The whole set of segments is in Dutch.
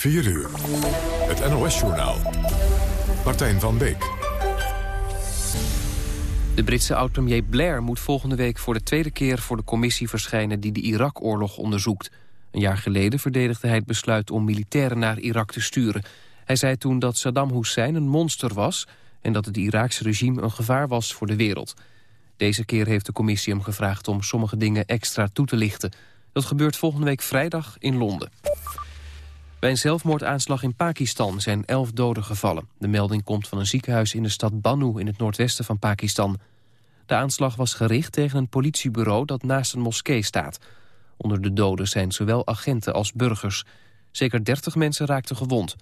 4 uur. Het NOS-journaal. Martijn van Beek. De Britse oud-premier Blair moet volgende week voor de tweede keer... voor de commissie verschijnen die de Irak-oorlog onderzoekt. Een jaar geleden verdedigde hij het besluit om militairen naar Irak te sturen. Hij zei toen dat Saddam Hussein een monster was... en dat het Iraakse regime een gevaar was voor de wereld. Deze keer heeft de commissie hem gevraagd om sommige dingen extra toe te lichten. Dat gebeurt volgende week vrijdag in Londen. Bij een zelfmoordaanslag in Pakistan zijn elf doden gevallen. De melding komt van een ziekenhuis in de stad Bannu in het noordwesten van Pakistan. De aanslag was gericht tegen een politiebureau dat naast een moskee staat. Onder de doden zijn zowel agenten als burgers. Zeker 30 mensen raakten gewond.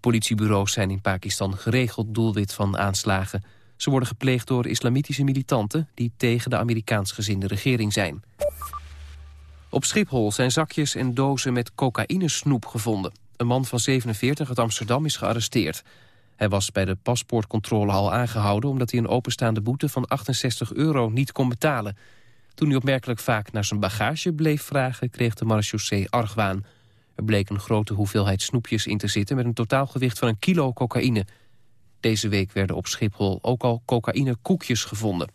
Politiebureaus zijn in Pakistan geregeld doelwit van aanslagen. Ze worden gepleegd door islamitische militanten... die tegen de Amerikaans gezinde regering zijn. Op Schiphol zijn zakjes en dozen met cocaïnesnoep gevonden. Een man van 47 uit Amsterdam is gearresteerd. Hij was bij de paspoortcontrole al aangehouden... omdat hij een openstaande boete van 68 euro niet kon betalen. Toen hij opmerkelijk vaak naar zijn bagage bleef vragen... kreeg de marechaussee argwaan. Er bleek een grote hoeveelheid snoepjes in te zitten... met een totaalgewicht van een kilo cocaïne. Deze week werden op Schiphol ook al cocaïnekoekjes gevonden.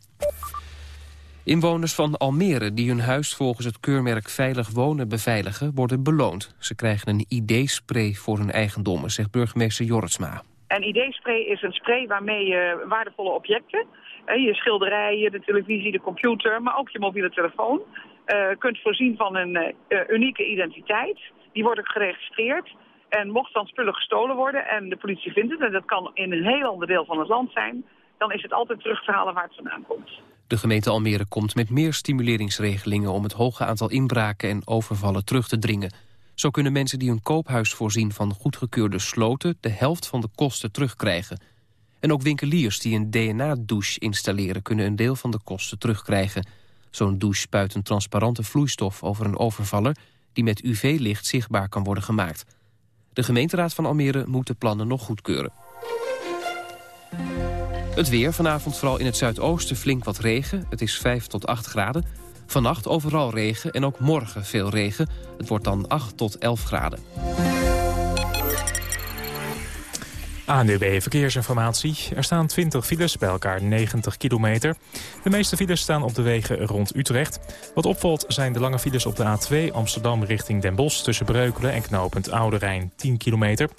Inwoners van Almere die hun huis volgens het keurmerk Veilig Wonen beveiligen... worden beloond. Ze krijgen een ID-spray voor hun eigendommen, zegt burgemeester Jorritsma. Een ID-spray is een spray waarmee je waardevolle objecten... je schilderijen, de televisie, de computer, maar ook je mobiele telefoon... Uh, kunt voorzien van een uh, unieke identiteit. Die worden geregistreerd. En mocht dan spullen gestolen worden en de politie vindt het... en dat kan in een heel ander deel van het land zijn... dan is het altijd terug te halen waar het vandaan komt. De gemeente Almere komt met meer stimuleringsregelingen... om het hoge aantal inbraken en overvallen terug te dringen. Zo kunnen mensen die hun koophuis voorzien van goedgekeurde sloten... de helft van de kosten terugkrijgen. En ook winkeliers die een DNA-douche installeren... kunnen een deel van de kosten terugkrijgen. Zo'n douche spuit een transparante vloeistof over een overvaller... die met UV-licht zichtbaar kan worden gemaakt. De gemeenteraad van Almere moet de plannen nog goedkeuren. Het weer, vanavond vooral in het zuidoosten flink wat regen. Het is 5 tot 8 graden. Vannacht overal regen en ook morgen veel regen. Het wordt dan 8 tot 11 graden. ANUB Verkeersinformatie. Er staan 20 files, bij elkaar 90 kilometer. De meeste files staan op de wegen rond Utrecht. Wat opvalt zijn de lange files op de A2 Amsterdam richting Den Bosch... tussen Breukelen en knooppunt Oude Rijn 10 kilometer.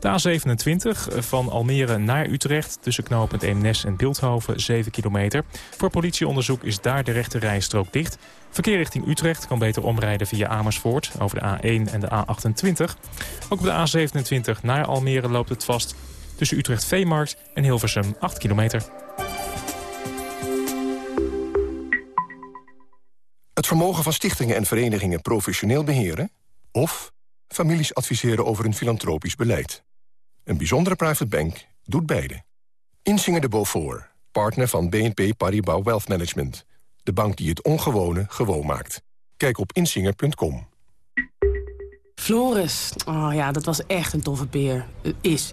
De A27 van Almere naar Utrecht tussen knooppunt Eemnes en Beeldhoven 7 kilometer. Voor politieonderzoek is daar de rechte rijstrook dicht. Verkeer richting Utrecht kan beter omrijden via Amersfoort over de A1 en de A28. Ook op de A27 naar Almere loopt het vast tussen Utrecht-Veemarkt en Hilversum 8 kilometer. Het vermogen van stichtingen en verenigingen professioneel beheren... of families adviseren over een filantropisch beleid. Een bijzondere private bank doet beide. Insinger de Beaufort, partner van BNP Paribas Wealth Management. De bank die het ongewone gewoon maakt. Kijk op insinger.com. Floris, oh ja, dat was echt een toffe peer. Is,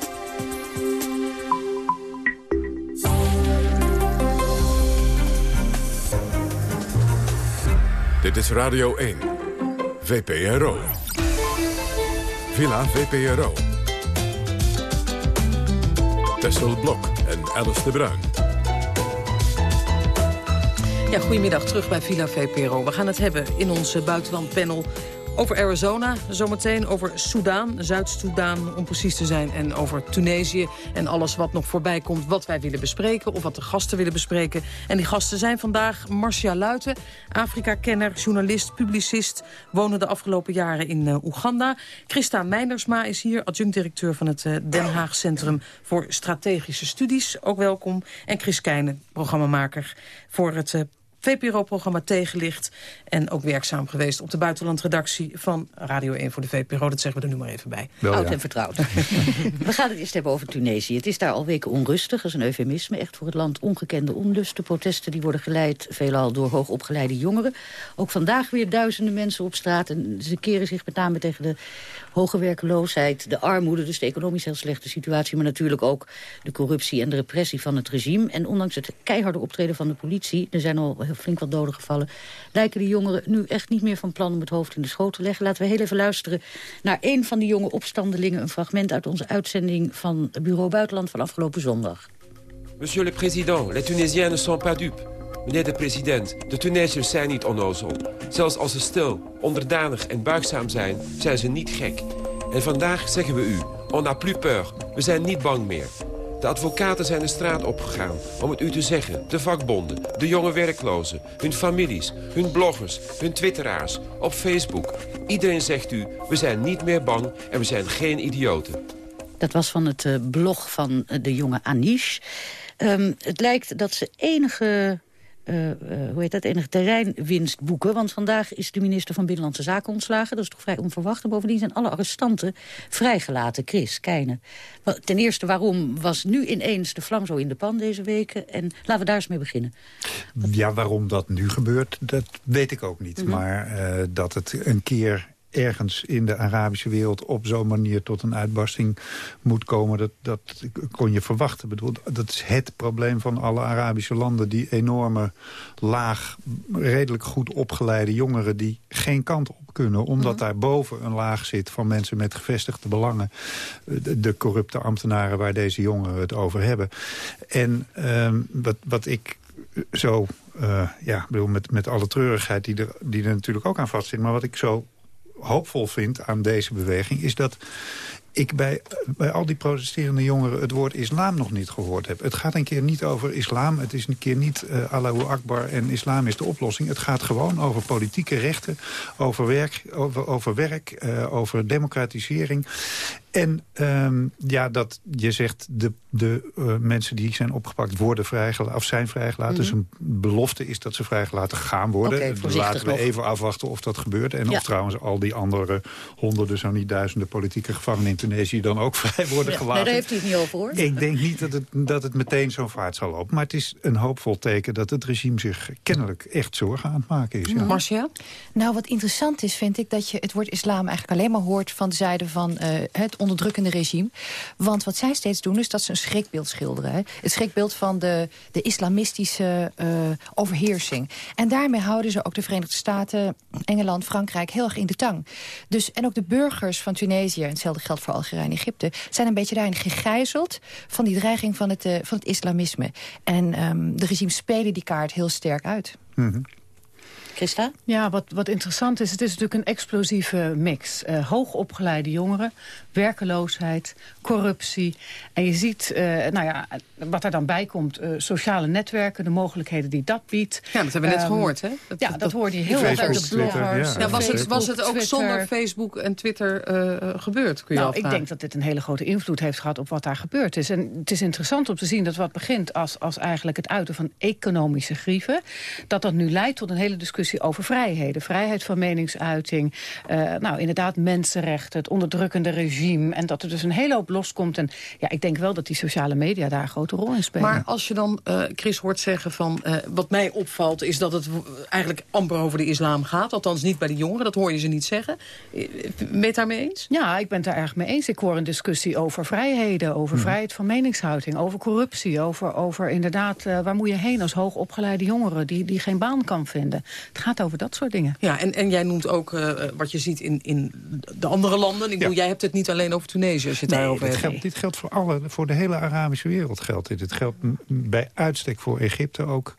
Dit is Radio 1. VPRO. Villa VPRO. Tessel Blok en Alice de Bruin. Ja, goedemiddag, terug bij Villa VPRO. We gaan het hebben in ons buitenlandpanel over Arizona, zometeen over Soudaan, Zuid-Soedan om precies te zijn... en over Tunesië en alles wat nog voorbij komt wat wij willen bespreken... of wat de gasten willen bespreken. En die gasten zijn vandaag Marcia Luiten, Afrika-kenner, journalist, publicist... wonen de afgelopen jaren in uh, Oeganda. Christa Meindersma is hier, adjunct-directeur van het uh, Den Haag Centrum... voor Strategische Studies, ook welkom. En Chris Keijnen, programmamaker voor het... Uh, VPRO-programma Tegenlicht. En ook werkzaam geweest op de buitenlandredactie van Radio 1 voor de VPRO. Dat zeggen we er nu maar even bij. Wel, Oud en vertrouwd. we gaan het eerst hebben over Tunesië. Het is daar al weken onrustig. Dat is een eufemisme. Echt voor het land ongekende onlusten. Protesten die worden geleid veelal door hoogopgeleide jongeren. Ook vandaag weer duizenden mensen op straat. En ze keren zich met name tegen de hoge werkloosheid, de armoede... dus de economisch heel slechte situatie... maar natuurlijk ook de corruptie en de repressie van het regime. En ondanks het keiharde optreden van de politie... er zijn al flink wat doden gevallen... lijken de jongeren nu echt niet meer van plan om het hoofd in de schoot te leggen. Laten we heel even luisteren naar een van die jonge opstandelingen... een fragment uit onze uitzending van Bureau Buitenland van afgelopen zondag. Monsieur le Président, les Tunisiens ne sont pas dupes. Meneer de president, de Tunesiërs zijn niet onnozel. Zelfs als ze stil, onderdanig en buigzaam zijn, zijn ze niet gek. En vandaag zeggen we u, on n'a plus peur. We zijn niet bang meer. De advocaten zijn de straat opgegaan om het u te zeggen. De vakbonden, de jonge werklozen, hun families, hun bloggers, hun twitteraars, op Facebook. Iedereen zegt u, we zijn niet meer bang en we zijn geen idioten. Dat was van het eh, blog van eh, de jonge Anish. Um, het lijkt dat ze enige uh, uh, hoe heet dat, enige terreinwinst boeken. Want vandaag is de minister van Binnenlandse Zaken ontslagen. Dat is toch vrij onverwacht. bovendien zijn alle arrestanten vrijgelaten. Chris, Keijnen. Ten eerste, waarom was nu ineens de vlam zo in de pan deze weken? En laten we daar eens mee beginnen. Ja, waarom dat nu gebeurt, dat weet ik ook niet. Mhm. Maar uh, dat het een keer ergens in de Arabische wereld op zo'n manier tot een uitbarsting moet komen. Dat, dat kon je verwachten. Bedoel, dat is het probleem van alle Arabische landen. Die enorme laag, redelijk goed opgeleide jongeren die geen kant op kunnen. Omdat mm daar boven een laag zit van mensen met gevestigde belangen. De, corrupte ambtenaren waar deze jongeren het over hebben. En uh, wat, wat ik zo, uh, ja, bedoel, met, met alle treurigheid die er, die er natuurlijk ook aan vast zit. Maar wat ik zo hoopvol vind aan deze beweging... is dat ik bij, bij al die protesterende jongeren het woord islam nog niet gehoord heb. Het gaat een keer niet over islam. Het is een keer niet uh, Allahu Akbar en islam is de oplossing. Het gaat gewoon over politieke rechten, over werk, over, over, werk, uh, over democratisering. En um, ja, dat je zegt, de, de uh, mensen die zijn opgepakt worden vrijgelaten, of zijn vrijgelaten. Mm -hmm. Dus een belofte is dat ze vrijgelaten gaan worden. Okay, Laten we nog. even afwachten of dat gebeurt. En ja. of trouwens al die andere honderden, zo niet duizenden politieke gevangenen in Tunesië dan ook vrij worden gelaten. Nee, daar heeft hij het niet over hoor. Ik denk niet dat het, dat het meteen zo'n vaart zal lopen. Maar het is een hoopvol teken dat het regime zich kennelijk echt zorgen aan het maken is. Ja. Marcia? Nou, wat interessant is, vind ik dat je het woord islam eigenlijk alleen maar hoort van de zijde van uh, het onderdrukkende regime. Want wat zij steeds doen is dat ze een schrikbeeld schilderen. Hè? Het schrikbeeld van de, de islamistische uh, overheersing. En daarmee houden ze ook de Verenigde Staten, Engeland, Frankrijk heel erg in de tang. Dus, en ook de burgers van Tunesië, en hetzelfde geldt voor Algerije en Egypte... zijn een beetje daarin gegijzeld van die dreiging van het, uh, van het islamisme. En um, de regimes spelen die kaart heel sterk uit. -hmm. Christa? Ja, wat, wat interessant is, het is natuurlijk een explosieve mix. Uh, hoogopgeleide jongeren, werkeloosheid, corruptie. En je ziet, uh, nou ja, wat er dan bij komt, uh, sociale netwerken, de mogelijkheden die dat biedt. Ja, dat hebben we net um, gehoord, hè? Dat, ja, dat, dat hoorde je heel erg uit de bloggers. Ja. ja. was, het, was het ook Twitter. zonder Facebook en Twitter gebeurd, kun je Nou, ik denk dat dit een hele grote invloed heeft gehad op wat daar gebeurd is. En het is interessant om te zien dat wat begint als, als eigenlijk het uiten van economische grieven, dat dat nu leidt tot een hele discussie over vrijheden. Vrijheid van meningsuiting, uh, nou inderdaad mensenrechten, het onderdrukkende regime. En dat er dus een hele hoop loskomt. En ja, ik denk wel dat die sociale media daar een grote rol in spelen. Maar als je dan uh, Chris hoort zeggen van... Uh, wat mij opvalt is dat het eigenlijk amper over de islam gaat. Althans niet bij de jongeren, dat hoor je ze niet zeggen. Ben je het daarmee eens? Ja, ik ben het daar erg mee eens. Ik hoor een discussie over vrijheden, over hmm. vrijheid van meningsuiting... over corruptie, over, over inderdaad... waar moet je heen als hoogopgeleide jongeren die, die geen baan kan vinden. Het gaat over dat soort dingen. Ja, en, en jij noemt ook uh, wat je ziet in, in de andere landen. Ik bedoel, jij hebt het niet alleen over Tunesië als je het nee, daarover dit hebt. Geldt, dit geldt voor, alle, voor de hele Arabische wereld. Geldt dit. Het geldt bij uitstek voor Egypte ook.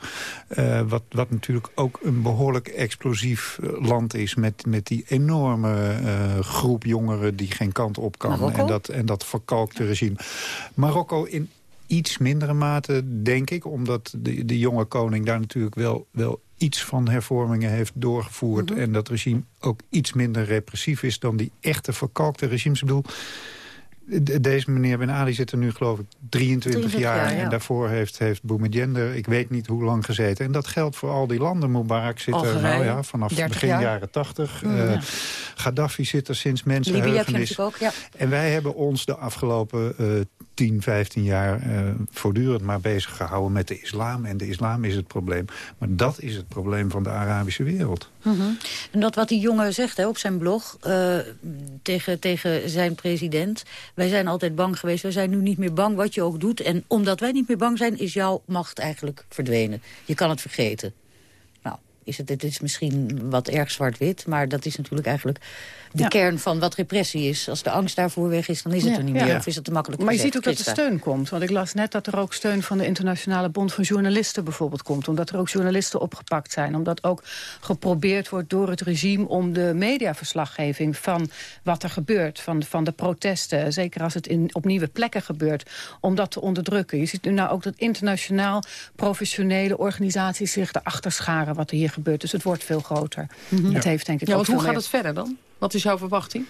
Uh, wat, wat natuurlijk ook een behoorlijk explosief land is... met, met die enorme uh, groep jongeren die geen kant op kan. En dat, en dat verkalkte regime. Marokko in iets mindere mate, denk ik. Omdat de, de jonge koning daar natuurlijk wel, wel iets van hervormingen heeft doorgevoerd... Mm -hmm. en dat regime ook iets minder repressief is... dan die echte verkalkte regimes. Ik bedoel, Deze meneer Ben Ali zit er nu geloof ik 23, jaar. En daarvoor heeft, heeft Boumedienne ik weet niet hoe lang gezeten. En dat geldt voor al die landen. Mubarak zit er nou ja, vanaf begin jaren 80. Mm, uh, Gaddafi zit er sinds mensenheugenis. ook, ja. En wij hebben ons de afgelopen uh, 10, 15 jaar uh, voortdurend maar bezig gehouden met de islam. En de islam is het probleem. Maar dat is het probleem van de Arabische wereld. -hmm. En dat wat die jongen zegt hè, op zijn blog uh, tegen, tegen zijn president. Wij zijn altijd bang geweest. Wij zijn nu niet meer bang wat je ook doet. En omdat wij niet meer bang zijn, is jouw macht eigenlijk verdwenen. Je kan het vergeten. Is het, het is misschien wat erg zwart-wit. Maar dat is natuurlijk eigenlijk de kern van wat repressie is. Als de angst daarvoor weg is, dan is het er niet meer. Of is het te makkelijk Maar je ziet ook Christa. dat er steun komt. Want ik las net dat er ook steun van de Internationale Bond van Journalisten bijvoorbeeld komt. Omdat er ook journalisten opgepakt zijn. Omdat ook geprobeerd wordt door het regime om de mediaverslaggeving van wat er gebeurt. Van, van de protesten, zeker als het in, op nieuwe plekken gebeurt, om dat te onderdrukken. Je ziet nu nou ook dat internationaal professionele organisaties zich erachter scharen wat er hier gebeurt. Dus het wordt veel groter. Mhm. Het heeft denk ik Ja, ook want hoe gaat het verder dan? Wat is jouw verwachting?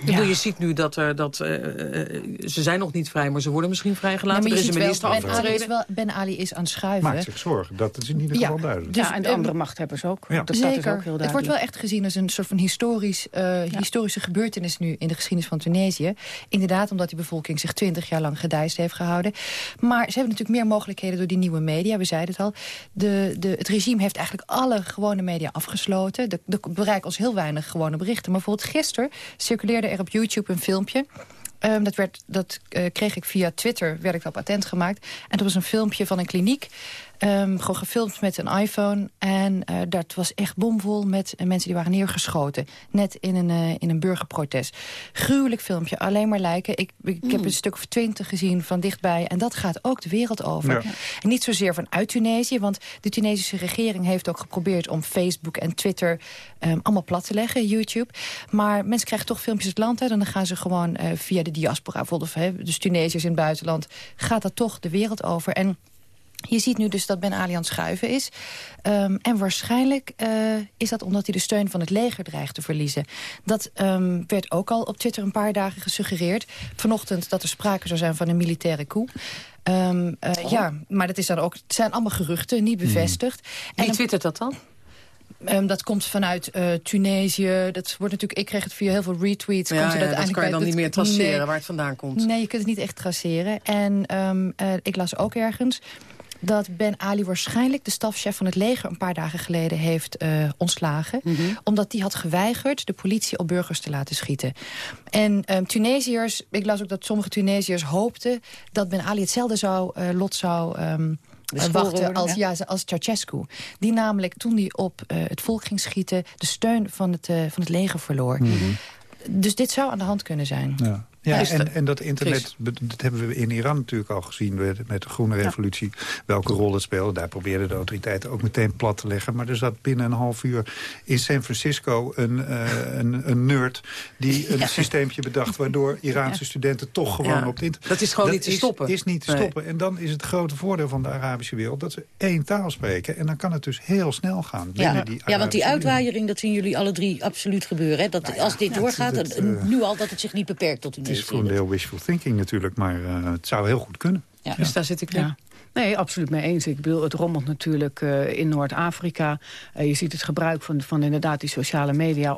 Ik bedoel, je ziet nu dat, er, dat eh, eh, ze zijn nog niet vrij, maar ze worden misschien vrijgelaten. Nee, maar er is een ziet wel, minister ben, Ali is wel, ben Ali is aan het schuiven. Maakt zich zorgen, dat is in ieder Ja. geval duidelijk. ja, en de andere machthebbers ook. Ja. Dat, dat Zeker. is ook heel duidelijk. het wordt wel echt gezien als een soort van historisch, eh, historische gebeurtenis nu in de geschiedenis van Tunesië. Inderdaad, omdat die bevolking zich twintig jaar lang gedijst heeft gehouden. Maar ze hebben natuurlijk meer mogelijkheden door die nieuwe media. We zeiden het al. De, de, het regime heeft eigenlijk alle gewone media afgesloten. Er er bereiken ons heel weinig gewone berichten. Maar bijvoorbeeld gisteren circuleerde er op YouTube een filmpje. Ehm, dat werd, dat eh, kreeg ik via Twitter, werd ik dat patent gemaakt. En dat was een filmpje van een kliniek. Ehm, gewoon gefilmd met een iPhone. En eh, dat was echt bomvol met eh, mensen die waren neergeschoten. Net in een, eh, in een burgerprotest. Gruwelijk filmpje, alleen maar lijken. Ik, ik heb een stuk of twintig gezien van dichtbij. En dat gaat ook de wereld over. Ja. En niet zozeer vanuit Tunesië. Want de Tunesische regering heeft ook geprobeerd om Facebook en Twitter ehm, allemaal plat te leggen, YouTube. Maar mensen krijgen toch filmpjes het land uit. En dan gaan ze gewoon via de diaspora, of, hè, dus Tunesiërs in het buitenland, gaat dat toch de wereld over. En je ziet nu dus dat Ben Ali aan het schuiven is. Ehm, en waarschijnlijk eh, is dat omdat hij de steun van het leger dreigt te verliezen. Dat ehm, werd ook al op Twitter een paar dagen gesuggereerd. Vanochtend dat er sprake zou zijn van een militaire coup. Ehm, eh, Ja, maar dat is dan ook, het zijn allemaal geruchten, niet bevestigd. Wie dan- twittert dat dan? Dat komt vanuit eh, Tunesië. Dat wordt natuurlijk, ik kreeg het via heel veel retweets. Ja, komt ja, dat kan je dan niet meer traceren Nee. waar het vandaan komt. Nee, je kunt het niet echt traceren. En ik las ook ergens dat Ben Ali waarschijnlijk de stafchef van het leger... een paar dagen geleden heeft eh, ontslagen. Mhm. Omdat die had geweigerd de politie op burgers te laten schieten. En ehm, Tunesiërs, ik las ook dat sommige Tunesiërs hoopten... dat Ben Ali hetzelfde zou, eh, lot zou... ehm, Beschoren wachten worden, als, ja. als Ceausescu. Die namelijk, toen hij op eh, het volk ging schieten... de steun van het, eh, van het leger verloor. Dus dit zou aan de hand kunnen zijn. Ja. Ja, en, en dat internet, dat hebben we in Iran natuurlijk al gezien... met, de groene revolutie, welke rol het speelde. Daar probeerden de autoriteiten ook meteen plat te leggen. Maar er zat binnen een half uur in San Francisco een, eh, een, een nerd... die een systeempje bedacht waardoor Iraanse studenten toch gewoon op het internet... Dat is gewoon niet te is, stoppen. is niet te Nee. stoppen. En dan is het grote voordeel van de Arabische wereld... dat ze één taal spreken. En dan kan het dus heel snel gaan binnen Ja, die ja, want die Arabische uitwaaiering, dat zien jullie alle drie absoluut gebeuren. Hè? Dat, als dit doorgaat, het- eh, nu al dat het zich niet beperkt tot Het is voor een deel wishful thinking natuurlijk, maar eh, het zou heel goed kunnen. Ja. Dus daar zit ik Ja. Nee, absoluut mee eens. Ik bedoel, het rommelt natuurlijk eh, in Noord-Afrika. Eh, je ziet het gebruik van, van inderdaad die sociale media...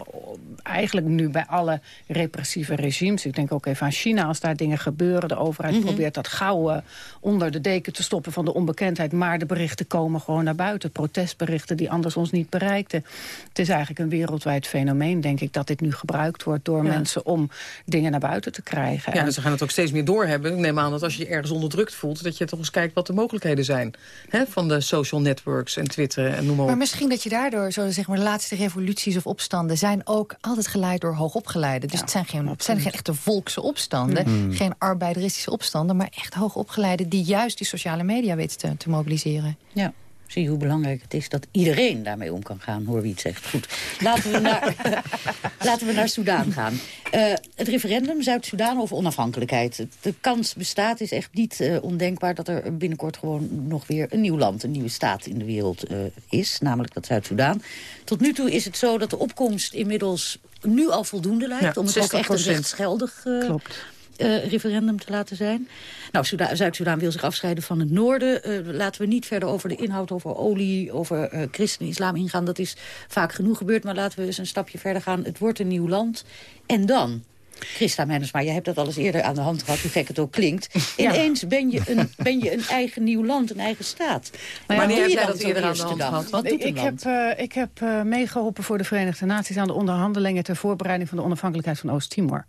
eigenlijk nu bij alle repressieve regimes. Ik denk ook even aan China, als daar dingen gebeuren. De overheid Mhm. probeert dat gauw onder de deken te stoppen van de onbekendheid. Maar de berichten komen gewoon naar buiten. Protestberichten die anders ons niet bereikten. Het is eigenlijk een wereldwijd fenomeen, denk ik... dat dit nu gebruikt wordt door Ja. mensen om dingen naar buiten te krijgen. Ja, En- ze gaan het ook steeds meer doorhebben. Ik neem aan dat als je je ergens onderdrukt voelt... dat je toch eens kijkt wat de mogelijkheden zijn. Hè? Van de social networks en Twitter en noem maar op. Maar misschien dat je daardoor, zo zeg maar, de laatste revoluties of opstanden... zijn ook altijd geleid door hoogopgeleiden. Dus het, zijn geen, het zijn geen echte volkse opstanden. Mm. Geen arbeideristische opstanden, maar echt hoogopgeleiden... die juist die sociale media weten te, te mobiliseren. Ja. Zie je hoe belangrijk het is dat iedereen daarmee om kan gaan, hoor wie het zegt. Goed, laten we naar, laten we naar Soudaan gaan. Eh, het referendum Zuid-Soedan over onafhankelijkheid. De kans bestaat, is echt niet eh, ondenkbaar... dat er binnenkort gewoon nog weer een nieuw land, een nieuwe staat in de wereld eh, is. Namelijk dat Zuid-Soedan. Tot nu toe is het zo dat de opkomst inmiddels nu al voldoende lijkt... om het ook echt een rechtsgeldig Klopt. Uh, referendum te laten zijn. Nou, Zuid-Soedan wil zich afscheiden van het noorden. Uh, laten we niet verder over de inhoud, over olie, over uh, christen en islam ingaan. Dat is vaak genoeg gebeurd, maar laten we eens een stapje verder gaan. Het wordt een nieuw land. En dan? Christa maar jij hebt dat al eens eerder aan de hand gehad, hoe gek het ook klinkt. Ineens ben je een, ben je een eigen nieuw land, een eigen staat. Maar wanneer heb jij dat eerder aan de hand gehad? Wat doet ik, heb, uh, ik heb uh, meegeholpen voor de Verenigde Naties aan de onderhandelingen... ter voorbereiding van de onafhankelijkheid van Oost-Timor.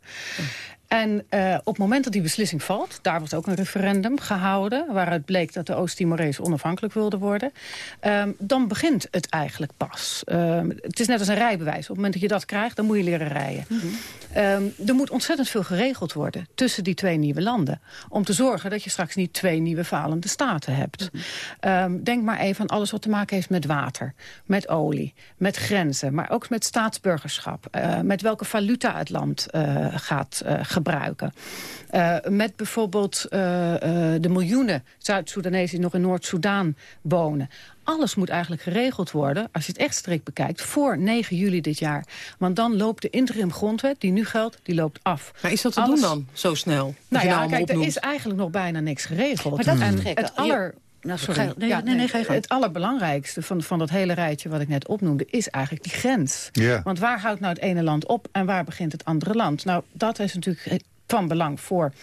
En uh, op het moment dat die beslissing valt... daar was ook een referendum gehouden... waaruit bleek dat de Oost-Timorees onafhankelijk wilden worden... Um, dan begint het eigenlijk pas. Um, het is net als een rijbewijs. Op het moment dat je dat krijgt, dan moet je leren rijden. Mm -hmm. um, er moet ontzettend veel geregeld worden tussen die twee nieuwe landen. Om te zorgen dat je straks niet twee nieuwe falende staten hebt. Mm -hmm. denk maar even aan alles wat te maken heeft met water, met olie, met grenzen... maar ook met staatsburgerschap, uh, met welke valuta het land uh, gaat uh, gebruiken. Uh, met bijvoorbeeld uh, uh, de miljoenen Zuid-Soedanezen die nog in Noord-Soedan wonen. Alles moet eigenlijk geregeld worden, als je het echt strikt bekijkt, voor 9 juli dit jaar. Want dan loopt de interim grondwet, die nu geldt, die loopt af. Maar is dat te Alles... doen dan, zo snel? Nou ja, kijk, er is eigenlijk nog bijna niks geregeld. Maar dat is en het aller... Nou, sorry. Nee, ja, nee, nee, nee, het allerbelangrijkste van, van dat hele rijtje wat ik net opnoemde... is eigenlijk die grens. Ja. Want waar houdt nou het ene land op en waar begint het andere land? Nou, dat is natuurlijk van belang voor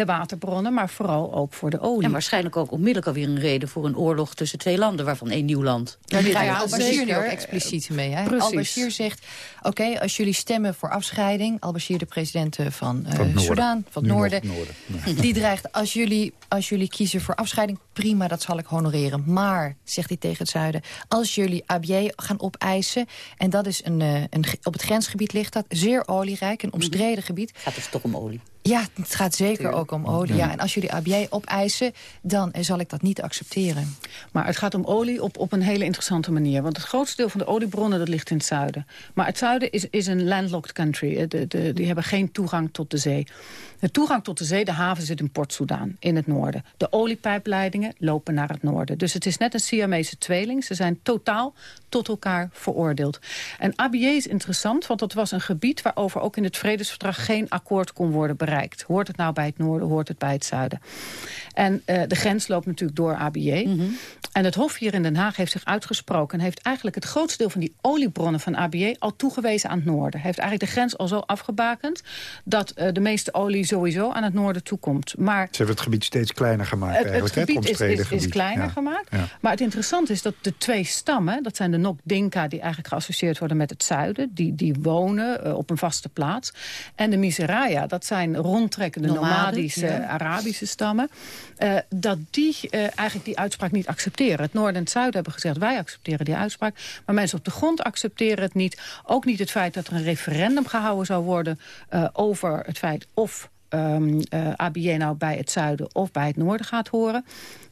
de waterbronnen, maar vooral ook voor de olie. En waarschijnlijk ook onmiddellijk alweer een reden voor een oorlog tussen twee landen, waarvan één nieuw land. Ja, daar ja, Al-Bashir nu ook expliciet mee. Al-Bashir zegt, oké, okay, als jullie stemmen voor afscheiding... Al-Bashir, de president van, uh, van Soudaan, van het noorden... noorden. Nee. die dreigt, als jullie, als jullie kiezen voor afscheiding... prima, dat zal ik honoreren. Maar, zegt hij tegen het zuiden... als jullie Abyei gaan opeisen... en dat is een, een, op het grensgebied ligt dat, zeer olierijk, een omstreden gebied... Gaat het toch om olie? Ja, het gaat zeker ook om olie. Ja. En als jullie ABJ opeisen, dan zal ik dat niet accepteren. Maar het gaat om olie op, op een hele interessante manier. Want het grootste deel van de oliebronnen dat ligt in het zuiden. Maar het zuiden is, is een landlocked country. De, de, die hebben geen toegang tot de zee. De toegang tot de zee, de haven zit in Port-Soedan, in het noorden. De oliepijpleidingen lopen naar het noorden. Dus het is net een Siamese tweeling. Ze zijn totaal tot elkaar veroordeeld. En ABJ is interessant, want dat was een gebied... waarover ook in het vredesverdrag geen akkoord kon worden bereikt. Hoort het nou bij het noorden, hoort het bij het zuiden. En uh, de grens loopt natuurlijk door ABJ. Mm -hmm. En het Hof hier in Den Haag heeft zich uitgesproken... en heeft eigenlijk het grootste deel van die oliebronnen van ABJ... al toegewezen aan het noorden. Heeft eigenlijk de grens al zo afgebakend... dat uh, de meeste olie sowieso aan het noorden toekomt. Maar Ze hebben het gebied steeds kleiner gemaakt het, eigenlijk. Het gebied is, is, is, kleiner ja. gemaakt. Ja. Maar het interessante is dat de twee stammen... dat zijn de Nok-Dinka die eigenlijk geassocieerd worden met het zuiden... die, die wonen uh, op een vaste plaats. En de Miseraya, dat zijn rondtrekkende Nomaden, nomadische ja. Arabische stammen... Uh, dat die uh, eigenlijk die uitspraak niet accepteren. Het noorden en het zuiden hebben gezegd, wij accepteren die uitspraak. Maar mensen op de grond accepteren het niet. Ook niet het feit dat er een referendum gehouden zou worden... Uh, over het feit of um, uh, ABJ nou bij het zuiden of bij het noorden gaat horen.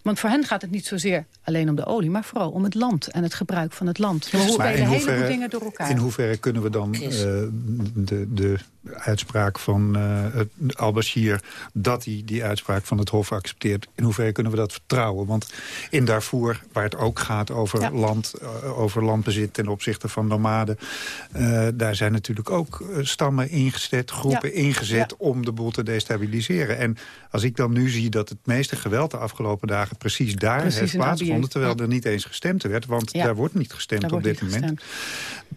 Want voor hen gaat het niet zozeer alleen om de olie... maar vooral om het land en het gebruik van het land. Dus we spelen een heleboel dingen door elkaar. In hoeverre kunnen we dan uh, de, de uitspraak van uh, al-Bashir... dat hij die uitspraak van het Hof accepteert... in hoeverre kunnen we dat vertrouwen? Want in Darfur, waar het ook gaat over, ja. land, uh, over landbezit... ten opzichte van nomaden... Uh, daar zijn natuurlijk ook stammen ingezet, groepen ja. ingezet... Ja. om de boel te destabiliseren. En als ik dan nu zie dat het meeste geweld de afgelopen dagen... precies daar precies heeft plaatsgevonden... terwijl er niet eens gestemd werd... want daar wordt niet gestemd daar op dit moment... Gestemd.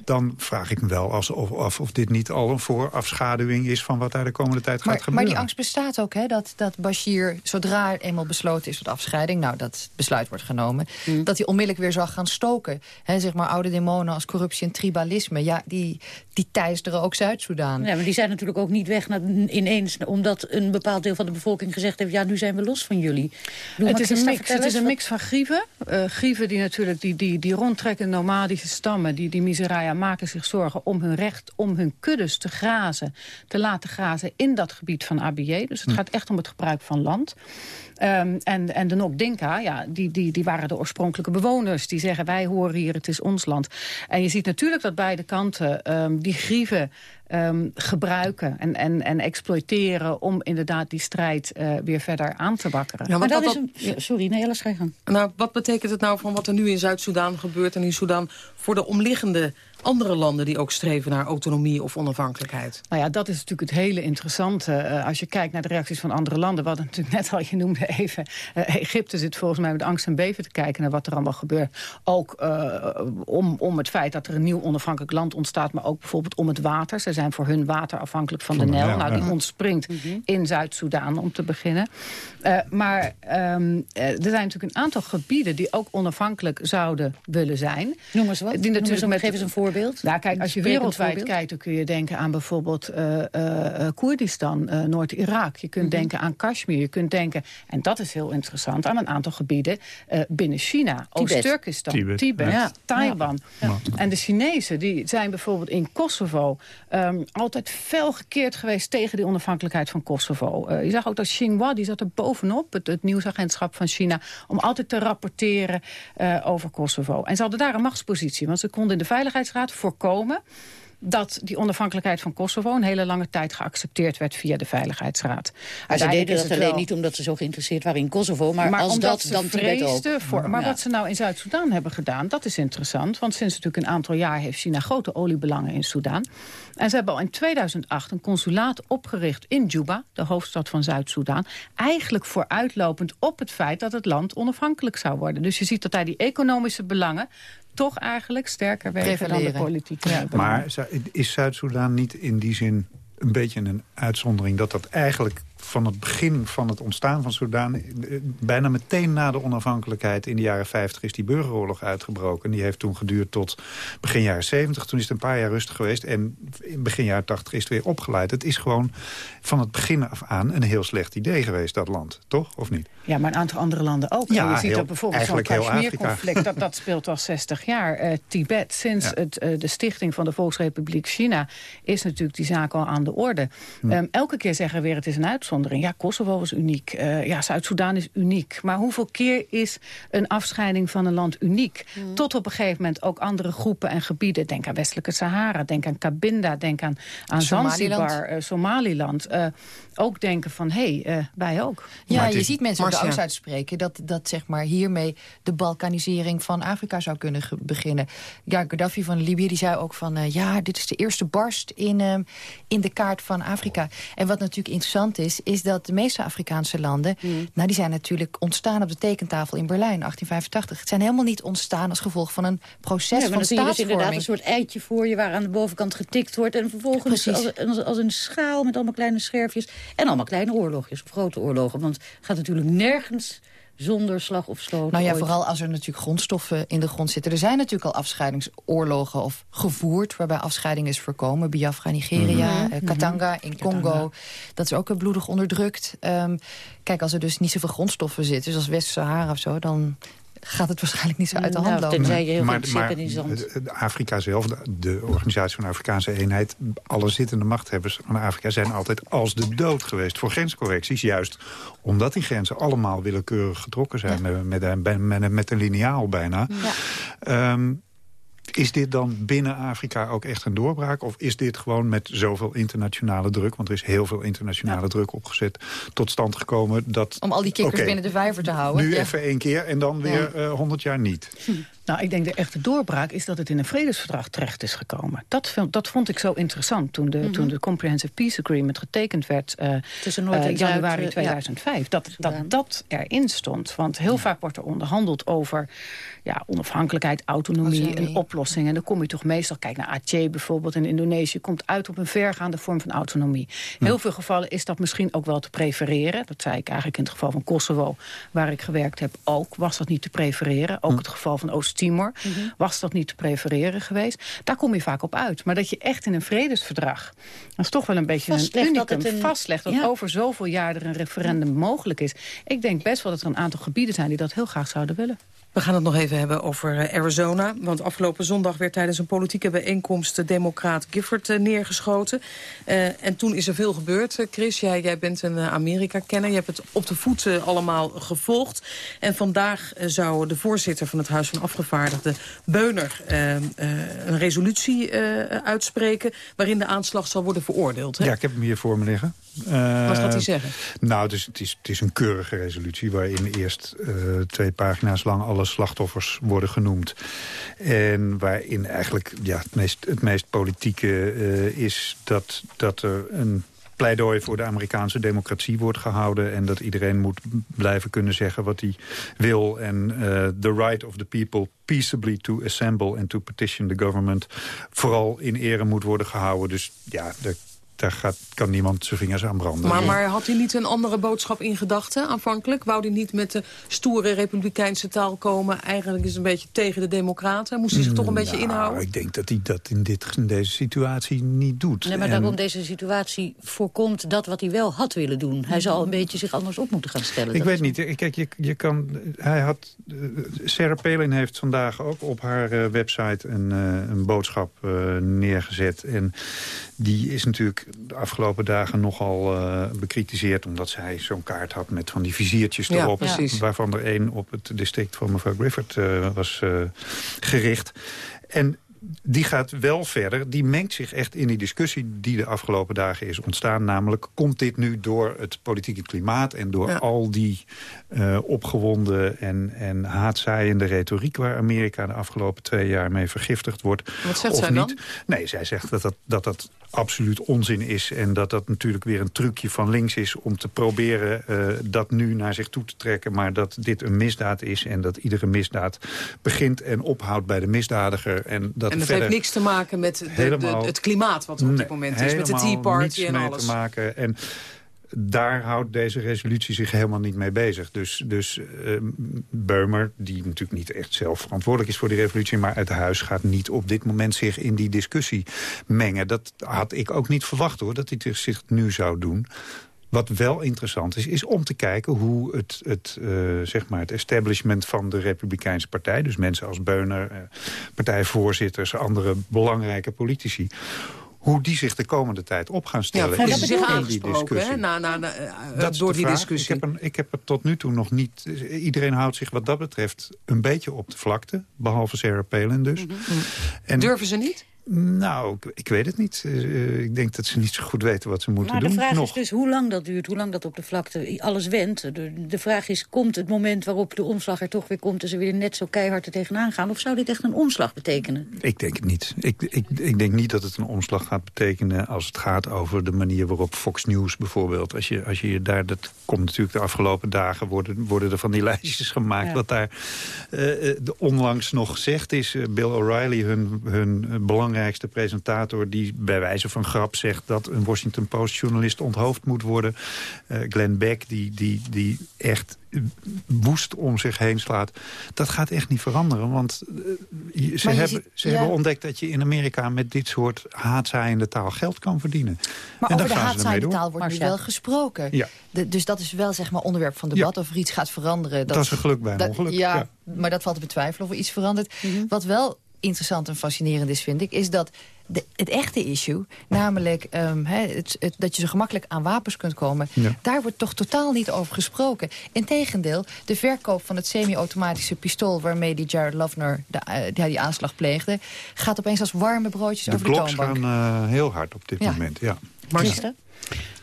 dan vraag ik me wel af of, of, of dit niet al een voorafschaduwing is... van wat daar de komende tijd maar, gaat gebeuren. Maar die angst bestaat ook, hè? Dat, dat Bashir, zodra eenmaal besloten is tot afscheiding... nou, dat besluit wordt genomen... Mm. dat hij onmiddellijk weer zal gaan stoken. Hè, zeg maar oude demonen als corruptie en tribalisme. Ja, die, die teisteren ook Zuid-Soedan. Ja, maar die zijn natuurlijk ook niet weg naar, ineens... omdat een bepaald deel van de bevolking gezegd heeft... ja, nu zijn we los van jullie. Doe, het, is een mix, het is een mix van grieven. Uh, grieven die natuurlijk, die, die, die rondtrekkende nomadische stammen... die, die Miseraya maken zich zorgen om hun recht... om hun kuddes te grazen, te laten grazen in dat gebied van ABJ. Dus het hm. gaat echt om het gebruik van land. Um, en, en de Nok-Dinka, ja, die, die, die waren de oorspronkelijke bewoners. Die zeggen, wij horen hier, het is ons land. En je ziet natuurlijk dat beide kanten um, die grieven um, gebruiken en, en, en exploiteren... om inderdaad die strijd uh, weer verder aan te wakkeren. Ja, maar dat, dat is een... Sorry, nee, ga je gang. Nou, wat betekent het nou van wat er nu in Zuid-Soedan gebeurt... en in Soedan voor de omliggende andere landen die ook streven naar autonomie of onafhankelijkheid? Nou ja, dat is natuurlijk het hele interessante. Uh, als je kijkt naar de reacties van andere landen... wat natuurlijk net al, je noemde even... Uh, Egypte zit volgens mij met angst en beven te kijken... naar wat er allemaal gebeurt. Ook uh, om, om het feit dat er een nieuw onafhankelijk land ontstaat... maar ook bijvoorbeeld om het water. Ze zijn voor hun water afhankelijk van, van de Nijl. nou, die ontspringt mm -hmm. in Zuid-Soedan, om te beginnen. maar um, er zijn natuurlijk een aantal gebieden... die ook onafhankelijk zouden willen zijn. Noem eens wat. Die natuurlijk met, geef eens een voorbeeld. Nou, kijk, als je wereldwijd kijkt, dan kun je denken aan bijvoorbeeld uh, uh, Koerdistan, uh, Noord-Irak. Je kunt mm -hmm. denken aan Kashmir. Je kunt denken, en dat is heel interessant, aan een aantal gebieden binnen China. Oost-Turkistan, Tibet, Tibet ja. Taiwan. Ja. En de Chinezen die zijn bijvoorbeeld in Kosovo um, altijd fel gekeerd geweest tegen die onafhankelijkheid van Kosovo. je zag ook dat Xinhua, die zat er bovenop, het, het nieuwsagentschap van China, om altijd te rapporteren over Kosovo. En ze hadden daar een machtspositie, want ze konden in de Veiligheidsraad voorkomen dat die onafhankelijkheid van Kosovo een hele lange tijd geaccepteerd werd via de Veiligheidsraad. Maar ze deden dat alleen wel... niet omdat ze zo geïnteresseerd waren in Kosovo, maar, maar als dat dan Tibet ook. Voor, maar ja. wat ze nou in Zuid-Soedan hebben gedaan, dat is interessant. Want sinds natuurlijk een aantal jaar heeft China grote oliebelangen in Soedan. En ze hebben al in 2008 een consulaat opgericht in Juba, de hoofdstad van Zuid-Soedan. Eigenlijk vooruitlopend op het feit dat het land onafhankelijk zou worden. Dus je ziet dat daar die economische belangen toch eigenlijk sterker wegen dan de politiek. Ja, maar is Zuid-Soedan niet in die zin een beetje een uitzondering... dat dat eigenlijk van het begin van het ontstaan van Soedan... Eh, bijna meteen na de onafhankelijkheid in de jaren 50 is die burgeroorlog uitgebroken. Die heeft toen geduurd tot begin jaren 70. Toen is het een paar jaar rustig geweest. En in begin jaren 80 is het weer opgeleid. Het is gewoon van het begin af aan een heel slecht idee geweest, dat land. Toch? Of niet? Ja, maar een aantal andere landen ook. Ja, je ziet heel, dat bijvoorbeeld zo'n Kashmir-conflict. Dat, dat speelt al 60 jaar. Uh, Tibet, sinds ja. het, uh, de stichting van de Volksrepubliek China... is natuurlijk die zaak al aan de orde. Hm. Um, elke keer zeggen we weer, het is een uitzondering. Ja, Kosovo is uniek. Uh, ja, Zuid-Soedan is uniek. Maar hoeveel keer is een afscheiding van een land uniek? Hm. Tot op een gegeven moment ook andere groepen en gebieden. Denk aan Westelijke Sahara, denk aan Cabinda, denk aan, aan Somaliland. Zanzibar, Somaliland. ook denken van, hé, hey, wij ook. Ja, je ziet mensen de angst uitspreken... dat, dat zeg maar hiermee de balkanisering van Afrika zou kunnen beginnen. Ja, Gaddafi van Libië die zei ook van... Uh, ja, dit is de eerste barst in, uh, in de kaart van Afrika. En wat natuurlijk interessant is... is dat de meeste Afrikaanse landen... Mm. nou, die zijn natuurlijk ontstaan op de tekentafel in Berlijn, 1885. Het zijn helemaal niet ontstaan als gevolg van een proces van staatsvorming. dus inderdaad een soort eitje voor je... waar aan de bovenkant getikt wordt... en vervolgens als, als, als, een schaal met allemaal kleine scherfjes... en allemaal kleine oorlogjes of grote oorlogen. Want het gaat natuurlijk nergens zonder slag of stoot. Nou ja, ooit. vooral als er natuurlijk grondstoffen in de grond zitten. Er zijn natuurlijk al afscheidingsoorlogen of gevoerd... waarbij afscheiding is voorkomen. Biafra, Nigeria, mm -hmm. uh, Katanga in Congo. Dat is ook bloedig onderdrukt. Um, kijk, als er dus niet zoveel grondstoffen zitten... zoals West-Sahara of zo... dan gaat het waarschijnlijk niet zo uit de hand nou, lopen. Tenzij je heel maar, veel maar, in zand. Afrika zelf, de, de, organisatie van de Afrikaanse eenheid... alle zittende machthebbers van Afrika zijn altijd als de dood geweest... voor grenscorrecties, juist omdat die grenzen allemaal willekeurig getrokken zijn... Ja. Met, met, met, met, een lineaal bijna. Ja. Um, is dit dan binnen Afrika ook echt een doorbraak? Of is dit gewoon met zoveel internationale druk... want er is heel veel internationale ja. druk opgezet... tot stand gekomen dat... Om al die kikkers okay, binnen de vijver te houden. Nu ja. even één keer en dan weer uh, 100 jaar niet. Hm. Nou, ik denk de echte doorbraak is dat het in een vredesverdrag terecht is gekomen. Dat, dat vond ik zo interessant toen de, mm -hmm. toen de Comprehensive Peace Agreement getekend werd... Uh, Tussen Noord en uh, januari 2005. Ja. Dat, dat dat erin stond. Want heel ja. vaak wordt er onderhandeld over ja, onafhankelijkheid, autonomie en oplossingen. En dan kom je toch meestal, kijk naar Aceh bijvoorbeeld in Indonesië... komt uit op een vergaande vorm van autonomie. Heel veel gevallen is dat misschien ook wel te prefereren. Dat zei ik eigenlijk in het geval van Kosovo, waar ik gewerkt heb ook. Was dat niet te prefereren. Ook hm. het geval van Oost-Timor mm -hmm. was dat niet te prefereren geweest. Daar kom je vaak op uit. Maar dat je echt in een vredesverdrag... dat is toch wel een beetje vastlegt een unicum. Dat een... Vastlegt dat ja. over zoveel jaar er een referendum mogelijk is. Ik denk best wel dat er een aantal gebieden zijn die dat heel graag zouden willen. We gaan het nog even hebben over Arizona. Want afgelopen zondag werd tijdens een politieke bijeenkomst... de democraat Gifford uh, neergeschoten. Uh, en toen is er veel gebeurd. Chris, jij, jij bent een Amerika-kenner. Je hebt het op de voet allemaal gevolgd. En vandaag zou de voorzitter van het Huis van afgevaardigde Beuner uh, een resolutie uitspreken... waarin de aanslag zal worden veroordeeld. Hè? Ja, ik heb hem hier voor me liggen. Wat gaat hij zeggen? Nou, het, is, het is een keurige resolutie... waarin eerst twee pagina's lang alle slachtoffers worden genoemd. En waarin eigenlijk ja, het, meest, het meest politieke is dat, dat er een pleidooi voor de Amerikaanse democratie wordt gehouden... en dat iedereen moet blijven kunnen zeggen wat hij wil. En uh, the right of the people peaceably to assemble and to petition the government... vooral in ere moet worden gehouden. Dus ja, de daar gaat, kan niemand zijn vingers aan branden. Maar, maar had hij niet een andere boodschap in gedachten aanvankelijk? Wou hij niet met de stoere republikeinse taal komen? Eigenlijk is het een beetje tegen de democraten. Moest hij zich toch een beetje nou, inhouden? Ik denk dat hij dat in, dit, in deze situatie niet doet. Nee, maar daarom deze situatie voorkomt dat wat hij wel had willen doen. Hij zal een beetje zich anders op moeten gaan stellen. Ik weet niet. Kijk, je, je kan... Hij had... Sarah Palin heeft vandaag ook op haar uh, website een, uh, een boodschap uh, neergezet. En die is natuurlijk de afgelopen dagen nogal uh, bekritiseerd... omdat zij zo'n kaart had met van die viziertjes erop. Waarvan er één op het district van mevrouw Griffith uh, was uh, gericht. En die gaat wel verder. Die mengt zich echt in die discussie die de afgelopen dagen is ontstaan. Namelijk, komt dit nu door het politieke klimaat... en door al die uh, opgewonden en, en haatzaaiende retoriek... waar Amerika de afgelopen twee jaar mee vergiftigd wordt. Wat zegt of zij niet. dan? Nee, zij zegt dat dat, dat dat absoluut onzin is... en dat dat natuurlijk weer een trucje van links is... om te proberen uh, dat nu naar zich toe te trekken... maar dat dit een misdaad is en dat iedere misdaad begint en ophoudt bij de misdadiger. En dat, en dat heeft niks te maken met de, de, het klimaat wat er op dit moment is. Met de Tea Party en alles. te maken. En daar houdt deze resolutie zich helemaal niet mee bezig. Dus, dus uh, Burmer, die natuurlijk niet echt zelf verantwoordelijk is voor die revolutie... maar het huis gaat niet op dit moment zich in die discussie mengen. Dat had ik ook niet verwacht hoor, dat hij zich nu zou doen. Wat wel interessant is, is om te kijken hoe het, het, uh, zeg maar het establishment van de Republikeinse Partij... dus mensen als Beuner, uh, partijvoorzitters, andere belangrijke politici hoe die zich de komende tijd op gaan stellen. Ja, ze zich aangesproken hè, na, na, na, door die vraag. discussie. Ik heb, een, ik heb het tot nu toe nog niet... Iedereen houdt zich wat dat betreft een beetje op de vlakte. Behalve Sarah Palin dus. Mm -hmm. en, Durven ze niet? Nou, ik, ik, weet het niet. Uh, ik denk dat ze niet zo goed weten wat ze moeten maar doen. Maar de vraag nog. is dus hoe lang dat duurt, hoe lang dat op de vlakte alles wendt. De, de, vraag is, komt het moment waarop de omslag er toch weer komt... en ze weer net zo keihard er tegenaan gaan? Of zou dit echt een omslag betekenen? Ik denk het niet. Ik, ik, ik denk niet dat het een omslag gaat betekenen... als het gaat over de manier waarop Fox News bijvoorbeeld... als je, als je daar, dat komt natuurlijk de afgelopen dagen... worden, worden er van die lijstjes gemaakt... Ja. wat daar uh, de onlangs nog gezegd is. Bill O'Reilly, hun, hun belangrijkste belangrijkste presentator... die bij wijze van grap zegt dat een Washington Post-journalist onthoofd moet worden. Uh, Glenn Beck, die, die, die echt woest om zich heen slaat. Dat gaat echt niet veranderen. Want uh, ze, hebben, ziet, ze ja. hebben ontdekt dat je in Amerika... met dit soort haatzaaiende taal geld kan verdienen. Maar en over de haatzaaiende taal wordt nu wel gesproken. Ja. De, dus dat is wel zeg maar onderwerp van debat. Ja. Of er iets gaat veranderen. Dat, dat is een geluk bij een ongeluk. Ja, ja, maar dat valt te betwijfelen of er iets verandert. Mm -hmm. Wat wel interessant en fascinerend is, vind ik... is dat de, het echte issue, namelijk um, he, het, het, dat je zo gemakkelijk aan wapens kunt komen... Ja. daar wordt toch totaal niet over gesproken. Integendeel, de verkoop van het semi-automatische pistool... waarmee die Jared Lovner de, uh, die, die aanslag pleegde... gaat opeens als warme broodjes de over de toonbank. De gaan uh, heel hard op dit ja. moment, ja. Marcel?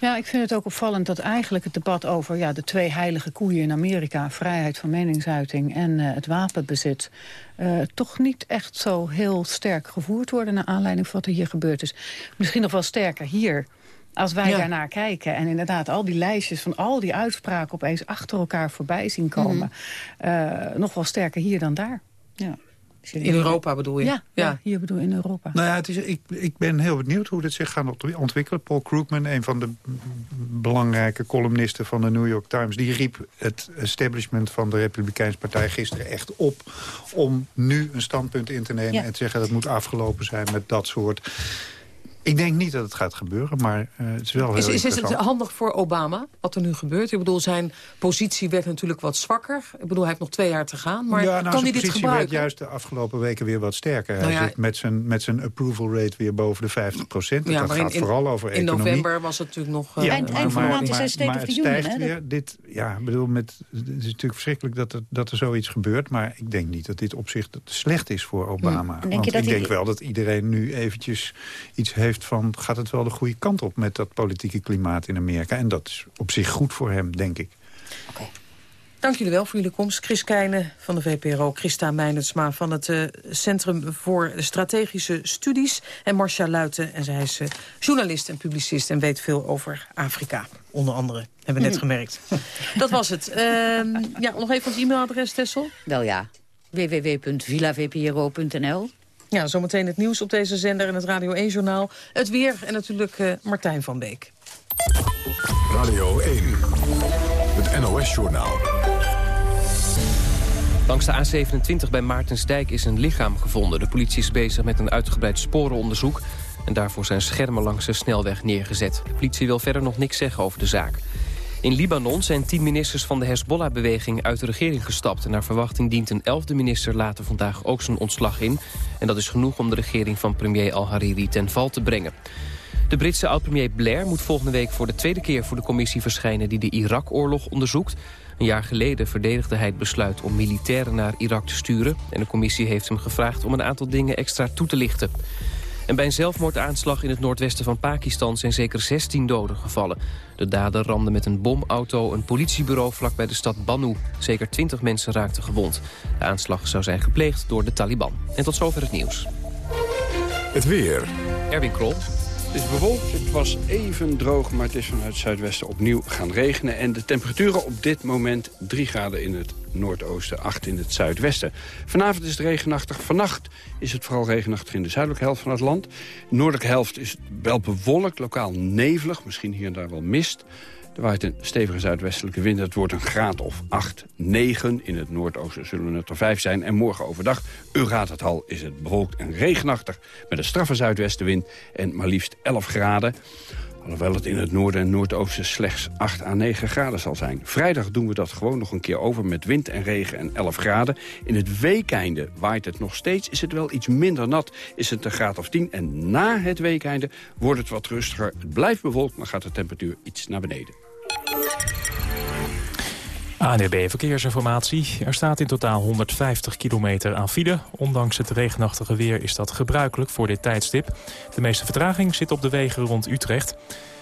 Ja, ik vind het ook opvallend dat eigenlijk het debat over ja, de twee heilige koeien in Amerika... vrijheid van meningsuiting en uh, het wapenbezit... Uh, toch niet echt zo heel sterk gevoerd worden... naar aanleiding van wat er hier gebeurd is. Misschien nog wel sterker hier als wij ja. daarnaar kijken en inderdaad al die lijstjes van al die uitspraken opeens achter elkaar voorbij zien komen. Mm -hmm. uh, nog wel sterker hier dan daar. Ja. In Europa bedoel je? Ja, ja. ja hier bedoel je in Europa. Nou ja, het is, ik, ik ben heel benieuwd hoe dit zich gaat ontwikkelen. Paul Krugman, een van de belangrijke columnisten van de New York Times... die riep het establishment van de Republikeinse Partij gisteren echt op... om nu een standpunt in te nemen ja. en te zeggen dat het moet afgelopen zijn met dat soort Ik denk niet dat het gaat gebeuren, maar uh, het is wel heel is, is, het handig voor Obama, wat er nu gebeurt? Ik bedoel, zijn positie werd natuurlijk wat zwakker. Ik bedoel, hij heeft nog twee jaar te gaan. Maar ja, nou, kan hij dit gebruiken? werd juist de afgelopen weken weer wat sterker. Nou ja, hij zit met zijn, met zijn approval rate weer boven de 50 procent. Ja, dat gaat in, vooral over in economie. november was het natuurlijk nog... Uh, ja, eind, eind van de maand is hij State of the Union. Hè? weer. Dit, ja, ik bedoel, met, het is natuurlijk verschrikkelijk dat er, dat er zoiets gebeurt. Maar ik denk niet dat dit op zich slecht is voor Obama. Denk Want je dat ik denk wel dat iedereen nu eventjes iets heeft van... gaat het wel de goede kant op met dat politieke klimaat in Amerika? En dat is op zich goed voor hem, denk ik. Dank jullie wel voor jullie komst. Chris Keijnen van de VPRO, Christa Meinertsma van het eh, Centrum voor Strategische Studies... en Marcia Luiten, en zij is eh, journalist en publicist... en weet veel over Afrika, onder andere, hebben we net gemerkt. Dat was het. Ehm, ja, nog even ons e-mailadres, Tessel. Wel ja, www.villavpro.nl. Ja, zometeen het nieuws op deze zender en het Radio 1-journaal. Het weer en natuurlijk eh, Martijn van Beek. Radio 1, het NOS-journaal. Langs de A27 bij Maartensdijk is een lichaam gevonden. De politie is bezig met een uitgebreid sporenonderzoek... en daarvoor zijn schermen langs de snelweg neergezet. De politie wil verder nog niks zeggen over de zaak. In Libanon zijn tien ministers van de Hezbollah-beweging uit de regering gestapt. En naar verwachting dient een elfde minister later vandaag ook zijn ontslag in. En dat is genoeg om de regering van premier al-Hariri ten val te brengen. De Britse oud-premier Blair moet volgende week voor de tweede keer voor de commissie verschijnen die de Irak-oorlog onderzoekt. Een jaar geleden verdedigde hij het besluit om militairen naar Irak te sturen. En de commissie heeft hem gevraagd om een aantal dingen extra toe te lichten. En bij een zelfmoordaanslag in het noordwesten van Pakistan zijn zeker 16 doden gevallen. De dader ramde met een bomauto een politiebureau vlakbij de stad Bannu. Zeker 20 mensen raakten gewond. De aanslag zou zijn gepleegd door de Taliban. En tot zover het nieuws. Het weer. Erwin Krol. Het is bewolkt, het was even droog, maar het is vanuit het zuidwesten opnieuw gaan regenen. En de temperaturen op dit moment 3 graden in het noordoosten, 8 in het zuidwesten. Vanavond is het regenachtig. Vannacht is het vooral regenachtig in de zuidelijke helft van het land. De noordelijke helft is wel bewolkt, lokaal nevelig, misschien hier en daar wel mist. Er waait een stevige zuidwestelijke wind. Het wordt een graad of 8, 9. In het noordoosten zullen het er 5 zijn. En morgen overdag, u raadt het al, is het bewolkt en regenachtig... met een straffe zuidwestenwind en maar liefst 11 graden. Alhoewel het in het noorden en noordoosten slechts 8 à 9 graden zal zijn. Vrijdag doen we dat gewoon nog een keer over met wind en regen en 11 graden. In het weekeinde waait het nog steeds. Is het wel iets minder nat, is het een graad of 10. En na het weekeinde wordt het wat rustiger. Het blijft bewolkt, maar gaat de temperatuur iets naar beneden. ANUB Verkeersinformatie. Er staat in totaal 150 kilometer aan file. Ondanks het regenachtige weer is dat gebruikelijk voor dit tijdstip. De meeste vertraging zit op de wegen rond Utrecht.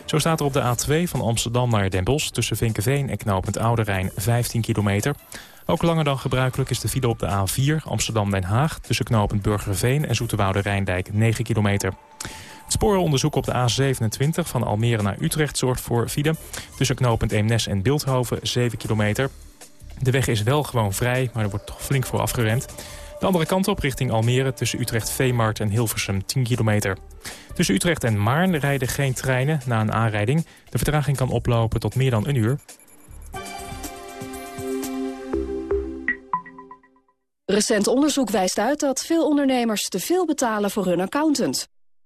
Zo staat er op de A2 van Amsterdam naar Den Bosch... tussen Vinkenveen en knooppunt Oude Rijn 15 kilometer. Ook langer dan gebruikelijk is de file op de A4 Amsterdam-Den Haag... tussen knooppunt Burgerveen en Zoeterwoude Rijndijk 9 kilometer. Het sporenonderzoek op de A27 van Almere naar Utrecht zorgt voor file. Tussen knooppunt Eemnes en Beeldhoven 7 kilometer. De weg is wel gewoon vrij, maar er wordt toch flink voor afgeremd. De andere kant op richting Almere tussen Utrecht Veemart en Hilversum 10 kilometer. Tussen Utrecht en Maarn rijden geen treinen na een aanrijding. De vertraging kan oplopen tot meer dan een uur. Recent onderzoek wijst uit dat veel ondernemers te veel betalen voor hun accountant.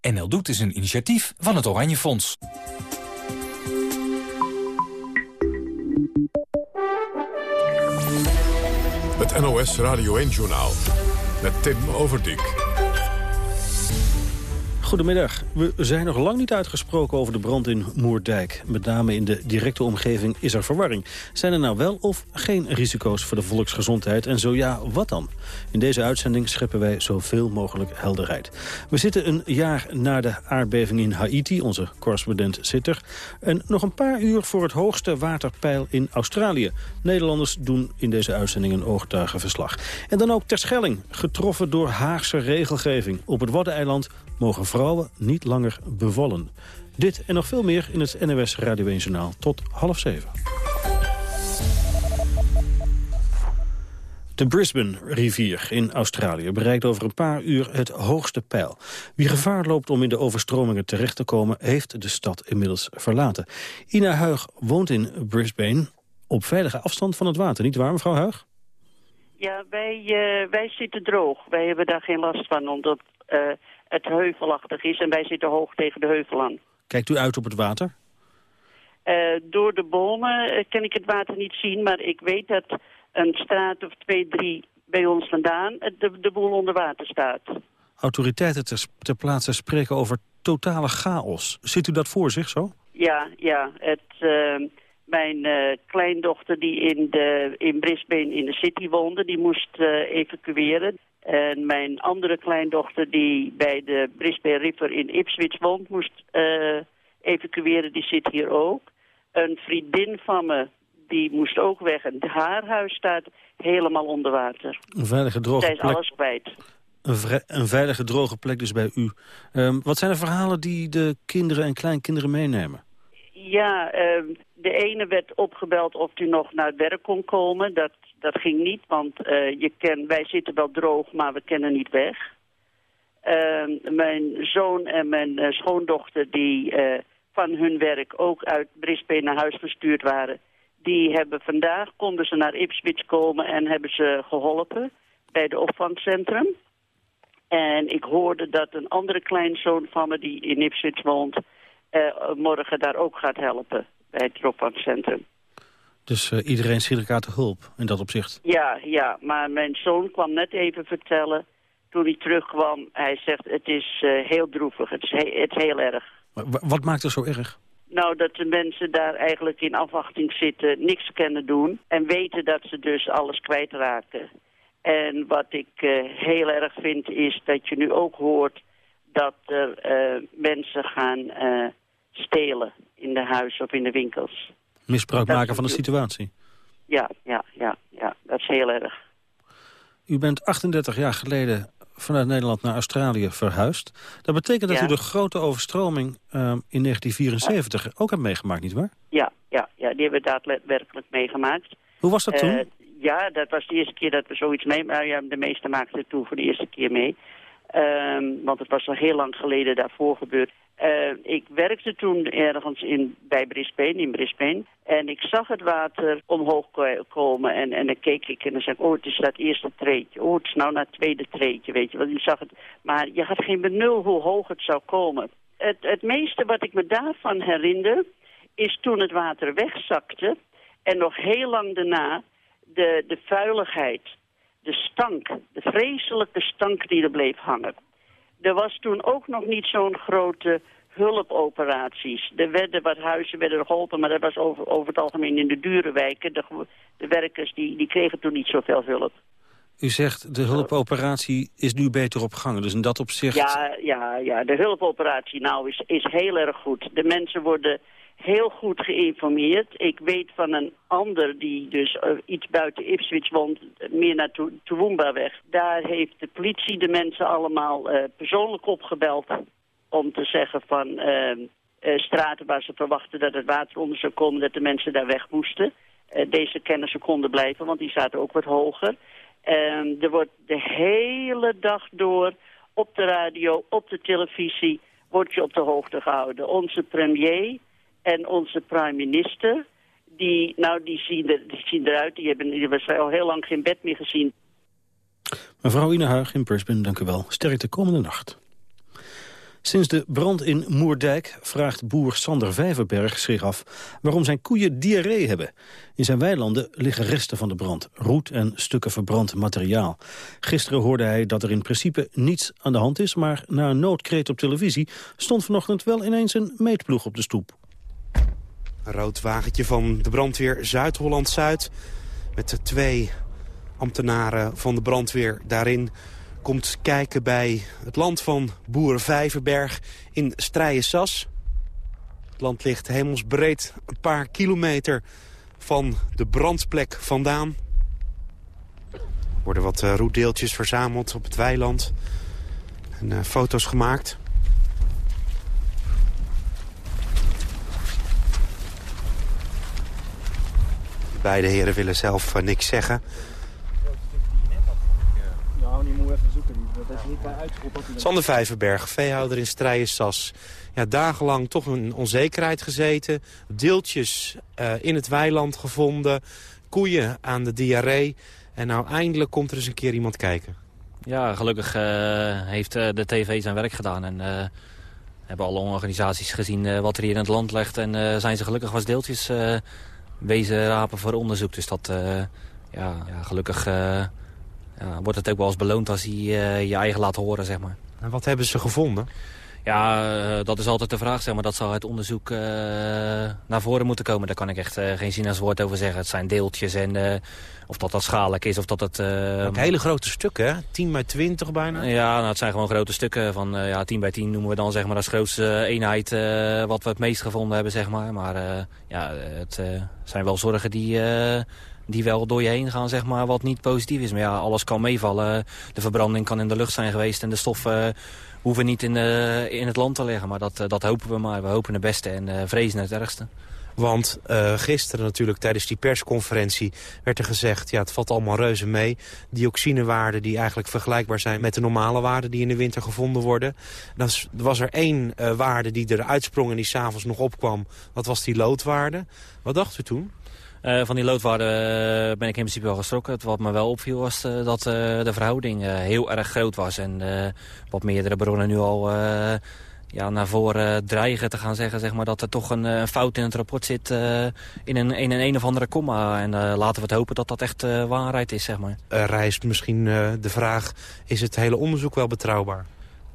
NL Doet is een initiatief van het Oranje Fonds. Het NOS Radio 1-journaal met Tim Overdijk. Goedemiddag. We zijn nog lang niet uitgesproken over de brand in Moerdijk. Met name in de directe omgeving is er verwarring. Zijn er nou wel of geen risico's voor de volksgezondheid? En zo ja, wat dan? In deze uitzending scheppen wij zoveel mogelijk helderheid. We zitten een jaar na de aardbeving in Haiti. Onze correspondent zit er. En nog een paar uur voor het hoogste waterpeil in Australië. Nederlanders doen in deze uitzending een oogtuigenverslag. En dan ook Terschelling, getroffen door Haagse regelgeving. Op het Waddeneiland mogen vrouwen niet langer bevallen. Dit en nog veel meer in het NOS Radio 1 Journaal. Tot half zeven. De Brisbane-rivier in Australië bereikt over een paar uur het hoogste pijl. Wie gevaar loopt om in de overstromingen terecht te komen... heeft de stad inmiddels verlaten. Ina Huig woont in Brisbane op veilige afstand van het water. Niet waar, mevrouw Huig? Ja, wij, uh, wij zitten droog. Wij hebben daar geen last van, omdat uh, het heuvelachtig is... en wij zitten hoog tegen de heuvel aan. Kijkt u uit op het water? Uh, door de bomen kan ik het water niet zien, maar ik weet dat een straat of twee, drie bij ons vandaan de, de boel onder water staat. Autoriteiten ter, ter plaatse spreken over totale chaos. Ziet u dat voor zich zo? Ja, ja. Het, uh, mijn kleindochter die in, de, in Brisbane in de city woonde, die moest evacueren. En mijn andere kleindochter die bij de Brisbane River in Ipswich woont, moest evacueren. Die zit hier ook. Een vriendin van me die moest ook weg. En haar huis staat helemaal onder water. Een veilige droge Zij is plek. alles kwijt. Een, een, veilige droge plek dus bij u. Um, wat zijn de verhalen die de kinderen en kleinkinderen meenemen? Ja, uh, de ene werd opgebeld of hij nog naar het werk kon komen. Dat, dat ging niet, want uh, je ken, wij zitten wel droog, maar we kennen niet weg. Uh, mijn zoon en mijn uh, schoondochter die van hun werk ook uit Brisbane naar huis gestuurd waren... Die hebben vandaag, konden ze naar Ipswich komen en hebben ze geholpen bij de opvangcentrum. En ik hoorde dat een andere kleinzoon van me die in Ipswich woont... Morgen daar ook gaat helpen bij het opvangcentrum. Dus uh, iedereen schiet elkaar te hulp in dat opzicht? Ja, ja, maar mijn zoon kwam net even vertellen toen hij terugkwam. Hij zegt het is uh, heel droevig, het is, he het is heel erg. Maar wat maakt het zo erg? Nou, dat de mensen daar eigenlijk in afwachting zitten, niks kunnen doen... en weten dat ze dus alles kwijtraken. En wat ik uh, heel erg vind is dat je nu ook hoort dat er mensen gaan stelen in de huizen of in de winkels. Misbruik dat maken van de situatie? Ja, ja, ja, ja, dat is heel erg. U bent 38 jaar geleden vanuit Nederland naar Australië verhuisd. Dat betekent dat ja. u de grote overstroming uh, in 1974 ja. ook hebt meegemaakt, nietwaar? Ja, ja, ja, die hebben we daadwerkelijk meegemaakt. Hoe was dat toen? Uh, ja, dat was de eerste keer dat we zoiets mee... Maar ja, de meesten maakten het toen voor de eerste keer mee. Um, want het was al heel lang geleden daarvoor gebeurd. Uh, ik werkte toen ergens in, bij Brisbane, in Brisbane. En ik zag het water omhoog komen. En, en dan keek ik en dan zei ik, oh, het is dat eerste treetje. Oh, het is nou naar tweede treetje, weet je. Want je zag het, maar je had geen benul hoe hoog het zou komen. Het, het meeste wat ik me daarvan herinner, is toen het water wegzakte. En nog heel lang daarna de, de vuiligheid, de stank, de vreselijke stank die er bleef hangen. Er was toen ook nog niet zo'n grote hulpoperaties. Er werden wat huizen werden geholpen, maar dat was over, over het algemeen in de dure wijken. De, de werkers die, die kregen toen niet zoveel hulp. U zegt de hulpoperatie is nu beter op gang, dus in dat opzicht... Ja, ja, ja de hulpoperatie nou is, is heel erg goed. De mensen worden heel goed geïnformeerd. Ik weet van een ander die dus uh, iets buiten Ipswich woont, meer naar Toowoomba weg. Daar heeft de politie de mensen allemaal uh, persoonlijk opgebeld om te zeggen van uh, straten waar ze verwachten dat het water onder zou komen, dat de mensen daar weg moesten. deze kennissen konden blijven, want die zaten ook wat hoger. Er wordt de hele dag door op de radio, op de televisie, wordt je op de hoogte gehouden. Onze premier en onze prime minister, die, nou, die, zien, die zien eruit. Die hebben, die al heel lang geen bed meer gezien. Mevrouw Ine Huig in Brisbane, dank u wel. Sterkte komende nacht. Sinds de brand in Moerdijk vraagt boer Sander Vijverberg zich af waarom zijn koeien diarree hebben. In zijn weilanden liggen resten van de brand, roet en stukken verbrand materiaal. Gisteren hoorde hij dat er in principe niets aan de hand is, maar na een noodkreet op televisie stond vanochtend wel ineens een meetploeg op de stoep. Een rood wagentje van de brandweer Zuid-Holland-Zuid... met de twee ambtenaren van de brandweer daarin... komt kijken bij het land van boeren Vijverberg in Strijen-Sas. Het land ligt hemelsbreed een paar kilometer van de brandplek vandaan. Er worden wat uh, roetdeeltjes verzameld op het weiland. En uh, foto's gemaakt. Beide heren willen zelf uh, niks zeggen. Nou, die moet even zoeken. Dat is niet bij. Sander Vijverberg, veehouder in Strijen-Sas. Ja, dagenlang toch een onzekerheid gezeten. Deeltjes uh, in het weiland gevonden. Koeien aan de diarree. En nou eindelijk komt er eens een keer iemand kijken. Ja, gelukkig uh, heeft de tv zijn werk gedaan. En uh, hebben alle organisaties gezien wat er hier in het land ligt. En zijn ze gelukkig als deeltjes wezen rapen voor onderzoek. Dus dat, ja, ja, gelukkig ja, wordt het ook wel eens beloond als hij je eigen laat horen, zeg maar. En wat hebben ze gevonden? Ja, uh, dat is altijd de vraag, zeg maar. Dat zal uit onderzoek uh, naar voren moeten komen. Daar kan ik echt uh, geen zin als woord over zeggen. Het zijn deeltjes en of dat dat schadelijk is of dat het... het hele grote stukken, hè? 10 bij 20 bijna? Ja, nou, het zijn gewoon grote stukken. Van ja, 10 bij 10 noemen we dan zeg maar als grootste eenheid wat we het meest gevonden hebben, zeg maar. Maar ja, het zijn wel zorgen die die wel door je heen gaan, zeg maar, wat niet positief is. Maar ja, alles kan meevallen. De verbranding kan in de lucht zijn geweest en de stoffen hoeven niet in, uh, in het land te liggen. Maar dat, uh, dat hopen we maar. We hopen het beste en uh, vrezen het ergste. Want gisteren natuurlijk tijdens die persconferentie werd er gezegd... ja, het valt allemaal reuze mee. Dioxinewaarden die eigenlijk vergelijkbaar zijn met de normale waarden... die in de winter gevonden worden. Dan was er één waarde die er uitsprong en die s'avonds nog opkwam. Dat was die loodwaarde. Wat dacht u toen? Uh, van die loodwaarden uh, ben ik in principe wel geschrokken. Wat me wel opviel was uh, dat de verhouding heel erg groot was. En wat meerdere bronnen nu al ja, naar voren dreigen te gaan zeggen... Zeg maar, dat er toch een, fout in het rapport zit in, een, in een een of andere komma. En laten we het hopen dat dat echt waarheid is. Zeg maar. Rijst misschien de vraag, is het hele onderzoek wel betrouwbaar?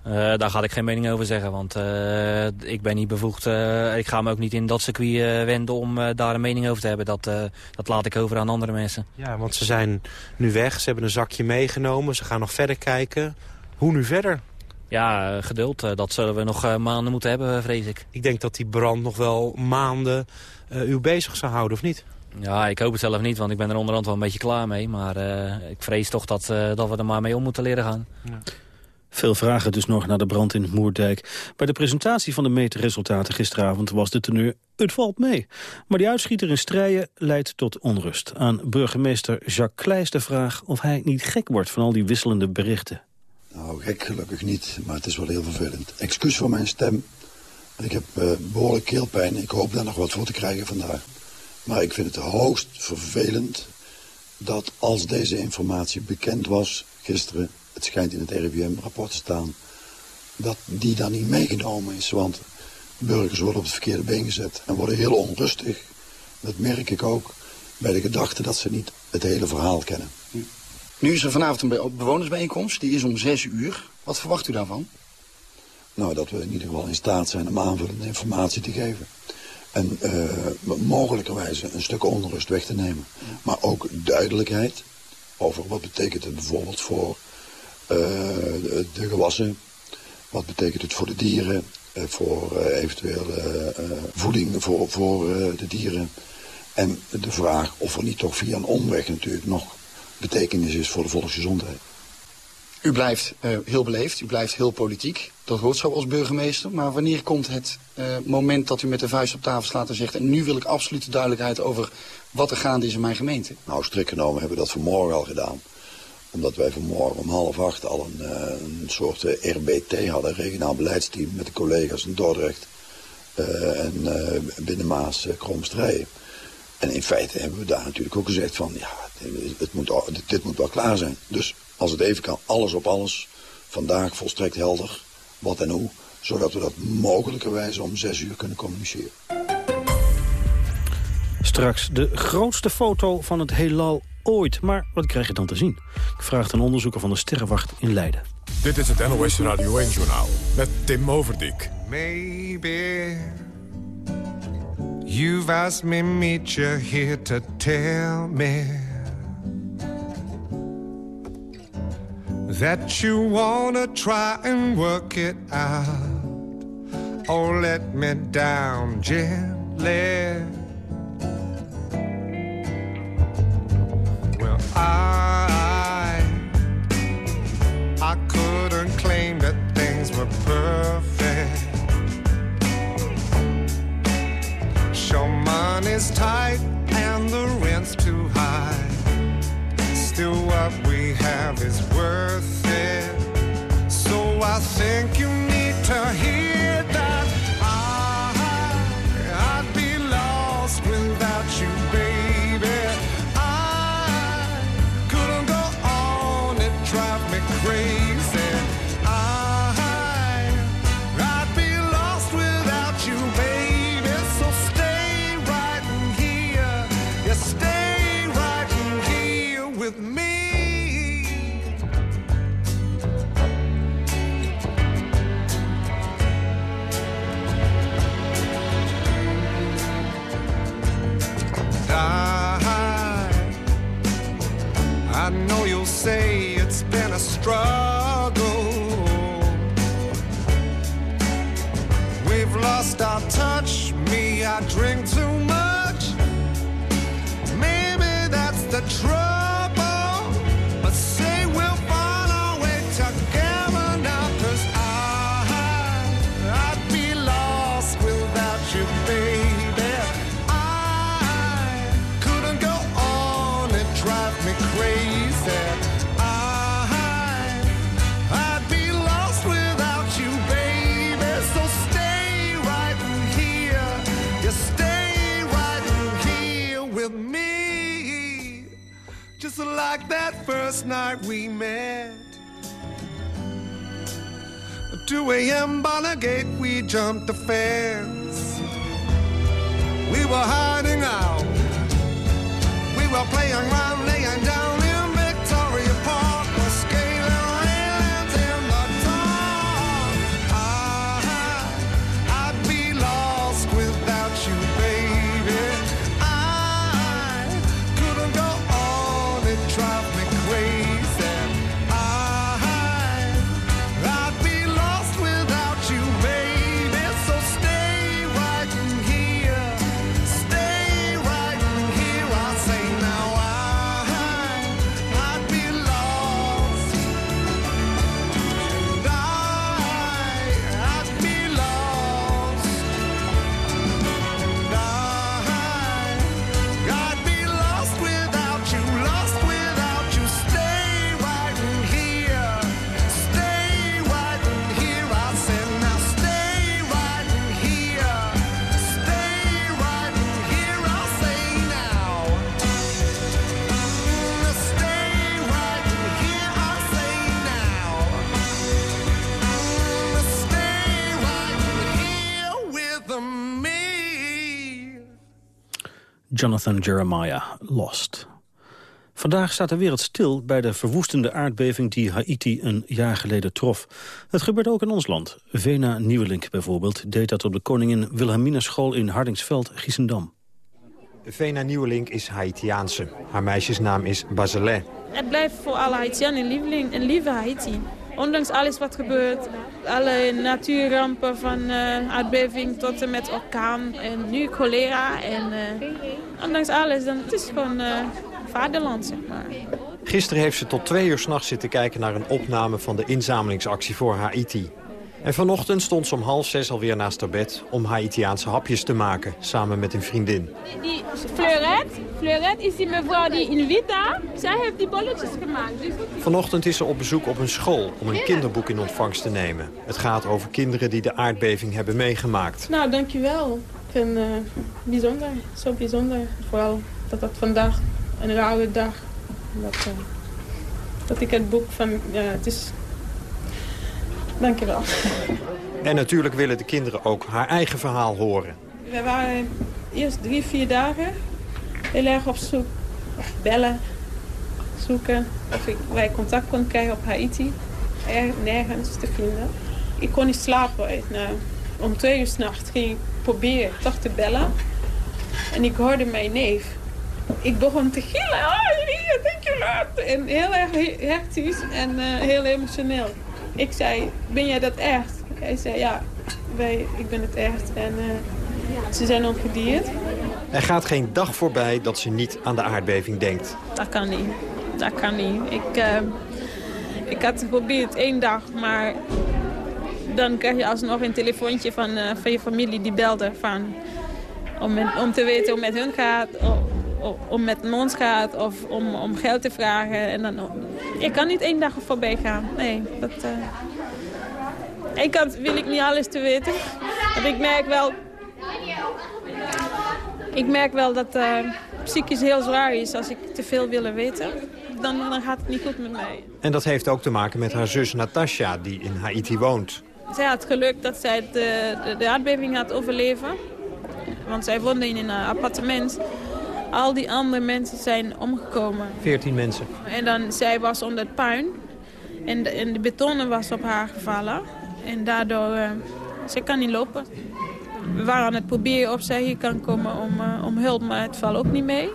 Uh, daar ga ik geen mening over zeggen, want uh, ik ben niet bevoegd. Uh, ik ga me ook niet in dat circuit wenden om daar een mening over te hebben. Dat, dat laat ik over aan andere mensen. Ja, want ze zijn nu weg, ze hebben een zakje meegenomen, ze gaan nog verder kijken. Hoe nu verder? Ja, geduld. dat zullen we nog maanden moeten hebben, vrees ik. Ik denk dat die brand nog wel maanden u bezig zou houden, of niet? Ja, ik hoop het zelf niet, want ik ben er onderhand wel een beetje klaar mee. Maar ik vrees toch dat, dat we er maar mee om moeten leren gaan. Ja. Veel vragen dus nog naar de brand in Moerdijk. Bij de presentatie van de meetresultaten gisteravond was de teneur het valt mee. Maar die uitschieter in strijen leidt tot onrust. Aan burgemeester Jacques Kleijs de vraag of hij niet gek wordt van al die wisselende berichten. Nou, gek gelukkig niet, maar het is wel heel vervelend. Excuus voor mijn stem. Ik heb uh, behoorlijk keelpijn. Ik hoop daar nog wat voor te krijgen vandaag. Maar ik vind het hoogst vervelend dat als deze informatie bekend was gisteren het schijnt in het RIVM-rapport te staan, dat die dan niet meegenomen is. Want burgers worden op het verkeerde been gezet en worden heel onrustig. Dat merk ik ook bij de gedachte dat ze niet het hele verhaal kennen. Nu is er vanavond een bewonersbijeenkomst, die is om zes uur. Wat verwacht u daarvan? Nou, dat we in ieder geval in staat zijn om aanvullende informatie te geven. En uh, mogelijkerwijze een stuk onrust weg te nemen. Maar ook duidelijkheid over wat betekent het bijvoorbeeld voor eh, de, de gewassen. Wat betekent het voor de dieren? Eh, voor eh, eventueel voeding voor, voor de dieren. En de vraag of er niet toch via een omweg natuurlijk nog betekenis is voor de volksgezondheid. U blijft uh, heel beleefd, u blijft heel politiek. Dat hoort zo als burgemeester. Maar wanneer komt het uh, moment dat u met de vuist op tafel slaat en zegt... en nu wil ik absolute duidelijkheid over wat er gaande is in mijn gemeente? Nou, strikt genomen hebben we dat vanmorgen al gedaan omdat wij vanmorgen om half acht al een, uh, een soort uh, eh, RBT hadden, regionaal beleidsteam met de collega's in Dordrecht uh, en binnen Maas Kromstrijen. En in feite hebben we daar natuurlijk ook gezegd van, ja, het moet, dit moet wel klaar zijn. Dus als het even kan, alles op alles, vandaag volstrekt helder, wat en hoe, zodat we dat mogelijkerwijs om zes uur kunnen communiceren. Straks de grootste foto van het heelal ooit. Maar wat krijg je dan te zien? Ik vraag een onderzoeker van de Sterrenwacht in Leiden. Dit is het NOS Radio 1-journaal met Tim Overdijk. Maybe you've asked me meet you here to tell me That you wanna try and work it out Oh, let me down gently I I couldn't claim that things were perfect. Show money's tight and the rent's too high. Still, what we have is worth it. So I think you need to hear that. We've touch. Me, I drink too much. Maybe that's the trouble. Night we met. 2 a.m. Bonagate, we jumped the fence. We were hiding out. We were playing around, Jonathan Jeremiah, Lost. Vandaag staat de wereld stil bij de verwoestende aardbeving die Haiti een jaar geleden trof. Het gebeurt ook in ons land. Vena Nieuwelink bijvoorbeeld deed dat op de Koningin Wilhelmina School in Hardingsveld, Giesendam. Vena Nieuweling is Haitiaanse. Haar meisjesnaam is Bazelet. Het blijft voor alle Haitianen een lieveling, een lieve Haiti. Ondanks alles wat gebeurt, alle natuurrampen van eh, aardbeving tot en met orkaan en nu cholera. En eh, ondanks alles, dan, het is gewoon eh, vaderland, zeg maar. Gisteren heeft ze tot twee uur s'nachts zitten kijken naar een opname van de inzamelingsactie voor Haiti. En vanochtend stond ze om half zes alweer naast haar bed om Haitiaanse hapjes te maken, samen met een vriendin. Die Fleurette, Fleurette is die mevrouw die in Vita, zij heeft die bolletjes gemaakt. Dus Vanochtend is ze op bezoek op een school om een kinderboek in ontvangst te nemen. Het gaat over kinderen die de aardbeving hebben meegemaakt. Nou, dankjewel. Ik vind het bijzonder, zo bijzonder. Vooral dat dat vandaag een rauwe dag, dat, eh, dat ik het boek van, ja, het is... Dankjewel. En natuurlijk willen de kinderen ook haar eigen verhaal horen. We waren eerst drie, vier dagen heel erg op zoek. Bellen, zoeken of ik, wij contact kon krijgen op Haiti. Er, nergens te vinden. Ik kon niet slapen. En, uh, om twee uur s'nachts ging ik proberen toch te bellen. En ik hoorde mijn neef. Ik begon te gillen. Oh, hier, denk je wat? En heel erg hectisch en uh, heel emotioneel. Ik zei, ben jij dat echt? Hij zei, ja, wij, ik ben het echt. En uh, ze zijn ongedierd. Er gaat geen dag voorbij dat ze niet aan de aardbeving denkt. Dat kan niet. Dat kan niet. Ik, uh, ik had het geprobeerd één dag, maar dan krijg je alsnog een telefoontje van, uh, van je familie die belde van, om, met, om te weten hoe het met hun gaat. Om met ons gaat of om, om geld te vragen. En dan, ik kan niet één dag voorbij gaan. Nee, dat... eh ik kan, wil ik niet alles te weten. Want ik merk wel... Ik merk wel dat uh, psychisch heel zwaar is als ik te veel wil weten. Dan, dan gaat het niet goed met mij. En dat heeft ook te maken met haar zus Natasha, die in Haiti woont. Zij had geluk dat zij de, de, de aardbeving had overleven. Want zij woonde in een appartement. Al die andere mensen zijn omgekomen. 14 mensen. En dan, zij was onder het puin. En de, en de betonnen was op haar gevallen. En daardoor, uh, ze kan niet lopen. We waren aan het proberen of zij hier kan komen om, uh, om hulp, maar het valt ook niet mee.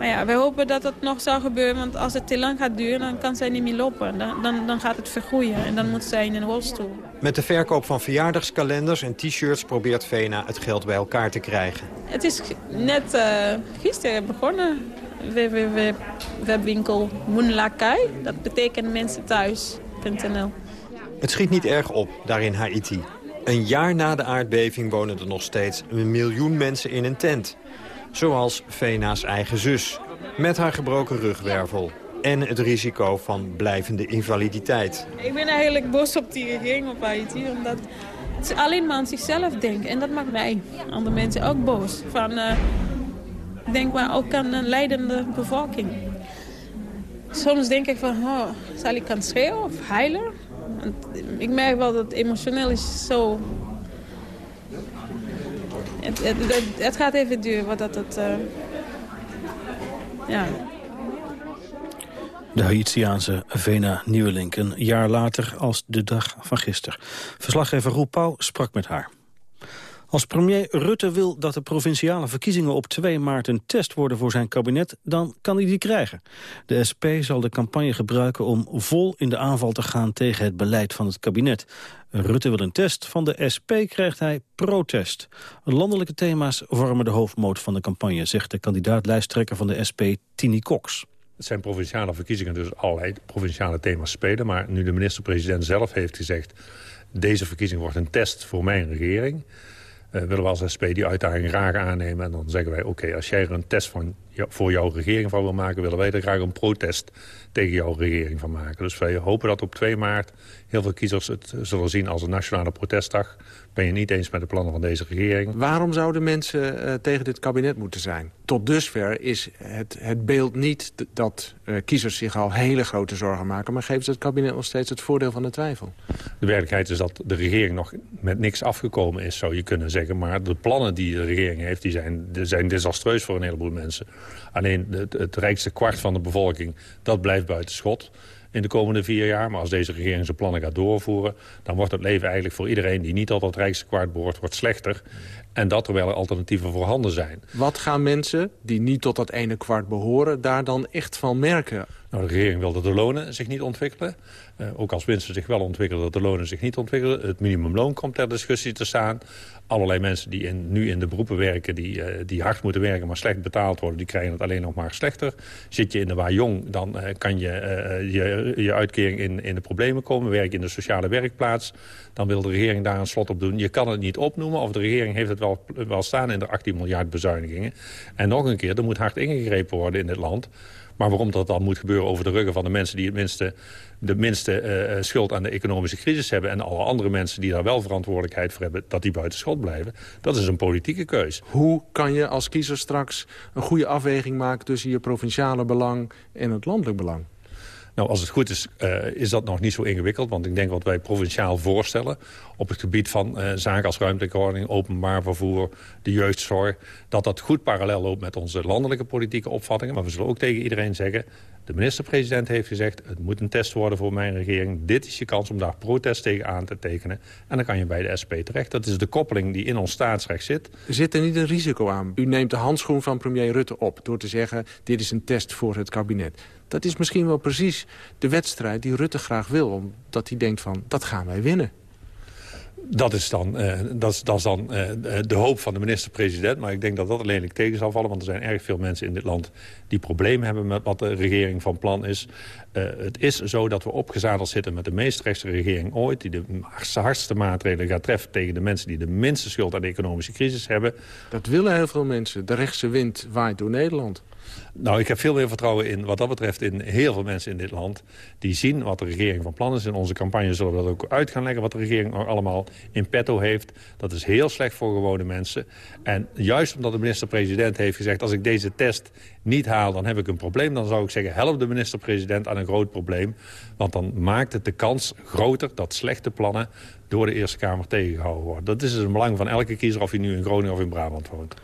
Maar ja, wij hopen dat het nog zal gebeuren, want als het te lang gaat duren, dan kan zij niet meer lopen. Dan, dan, dan gaat het vergroeien en dan moet zij in een rolstoel. Met de verkoop van verjaardagskalenders en t-shirts probeert Vena het geld bij elkaar te krijgen. Het is net uh, gisteren begonnen. Webwinkel Moenlakai, dat betekent mensen thuis.nl. Het schiet niet erg op, daar in Haiti. Een jaar na de aardbeving wonen er nog steeds een miljoen mensen in een tent. Zoals Vena's eigen zus, met haar gebroken rugwervel. En het risico van blijvende invaliditeit. Ik ben eigenlijk boos op die regering op Haiti, omdat ze alleen maar aan zichzelf denken. En dat maakt mij, andere mensen, ook boos. Van, uh, denk maar ook aan een leidende bevolking. Soms denk ik van, oh, zal ik gaan schreeuwen of huilen? Want ik merk wel dat het emotioneel is zo... Het, gaat even duren voordat het... Uh... Ja. De Haitiaanse Vena Nieuwelink, een jaar later als de dag van gisteren. Verslaggever Roel Pauw sprak met haar. Als premier Rutte wil dat de provinciale verkiezingen op 2 maart een test worden voor zijn kabinet, dan kan hij die krijgen. De SP zal de campagne gebruiken om vol in de aanval te gaan tegen het beleid van het kabinet. Rutte wil een test, van de SP krijgt hij protest. Landelijke thema's vormen de hoofdmoot van de campagne, zegt de kandidaat-lijsttrekker van de SP, Tini Cox. Het zijn provinciale verkiezingen, dus allerlei provinciale thema's spelen. Maar nu de minister-president zelf heeft gezegd... deze verkiezing wordt een test voor mijn regering... Uh, willen we als SP die uitdaging graag aannemen. En dan zeggen wij, oké, als jij er een test van, voor jouw regering van wil maken... willen wij er graag een protest tegen jouw regering van maken. Dus wij hopen dat op 2 maart heel veel kiezers het zullen zien als een nationale protestdag. Ben je niet eens met de plannen van deze regering? Waarom zouden mensen uh, tegen dit kabinet moeten zijn? Tot dusver is het, het beeld niet dat uh, kiezers zich al hele grote zorgen maken... maar geeft het kabinet nog steeds het voordeel van de twijfel? De werkelijkheid is dat de regering nog met niks afgekomen is, zou je kunnen zeggen. Maar de plannen die de regering heeft, die zijn, die zijn desastreus voor een heleboel mensen. Alleen het, het rijkste kwart van de bevolking, dat blijft buiten schot in de komende vier jaar. Maar als deze regering zijn plannen gaat doorvoeren... dan wordt het leven eigenlijk voor iedereen die niet tot het rijkste kwart behoort... wordt slechter. En dat terwijl er alternatieven voorhanden zijn. Wat gaan mensen die niet tot dat ene kwart behoren... daar dan echt van merken? Nou, de regering wil dat de lonen zich niet ontwikkelen. Uh, ook als winsten zich wel ontwikkelen, dat de lonen zich niet ontwikkelen. Het minimumloon komt ter discussie te staan. Allerlei mensen die in, nu in de beroepen werken, die, uh, die hard moeten werken... maar slecht betaald worden, die krijgen het alleen nog maar slechter. Zit je in de waar jong, dan uh, kan je, je je uitkering in, in de problemen komen. Werk je in de sociale werkplaats, dan wil de regering daar een slot op doen. Je kan het niet opnoemen, of de regering heeft het wel, wel staan... in de 18 miljard bezuinigingen. En nog een keer, er moet hard ingegrepen worden in dit land... Maar waarom dat dan moet gebeuren over de ruggen van de mensen... die het minste, de minste uh, schuld aan de economische crisis hebben... en alle andere mensen die daar wel verantwoordelijkheid voor hebben... dat die buiten schot blijven, dat is een politieke keus. Hoe kan je als kiezer straks een goede afweging maken... tussen je provinciale belang en het landelijk belang? Nou, als het goed is, uh, is dat nog niet zo ingewikkeld. Want ik denk wat wij provinciaal voorstellen... op het gebied van uh, zaken als ruimtelijke ordening, openbaar vervoer... de jeugdzorg, dat dat goed parallel loopt met onze landelijke politieke opvattingen. Maar we zullen ook tegen iedereen zeggen... de minister-president heeft gezegd, het moet een test worden voor mijn regering. Dit is je kans om daar protest tegen aan te tekenen. En dan kan je bij de SP terecht. Dat is de koppeling die in ons staatsrecht zit. Zit er niet een risico aan? U neemt de handschoen van premier Rutte op... door te zeggen, dit is een test voor het kabinet. Dat is misschien wel precies de wedstrijd die Rutte graag wil. Omdat hij denkt van, dat gaan wij winnen. Dat is dan, eh, dat is, dan eh, de hoop van de minister-president. Maar ik denk dat dat alleenlijk tegen zal vallen. Want er zijn erg veel mensen in dit land die problemen hebben... met wat de regering van plan is. Eh, het is zo dat we opgezadeld zitten met de meest rechtse regering ooit... die de hardste maatregelen gaat treffen tegen de mensen... die de minste schuld aan de economische crisis hebben. Dat willen heel veel mensen. De rechtse wind waait door Nederland. Nou, ik heb veel meer vertrouwen in, wat dat betreft, in heel veel mensen in dit land. Die zien wat de regering van plan is. In onze campagne zullen we dat ook uit gaan leggen, wat de regering allemaal in petto heeft. Dat is heel slecht voor gewone mensen. En juist omdat de minister-president heeft gezegd... als ik deze test niet haal, dan heb ik een probleem. Dan zou ik zeggen, help de minister-president aan een groot probleem. Want dan maakt het de kans groter dat slechte plannen door de Eerste Kamer tegengehouden worden. Dat is dus een belang van elke kiezer, of hij nu in Groningen of in Brabant woont.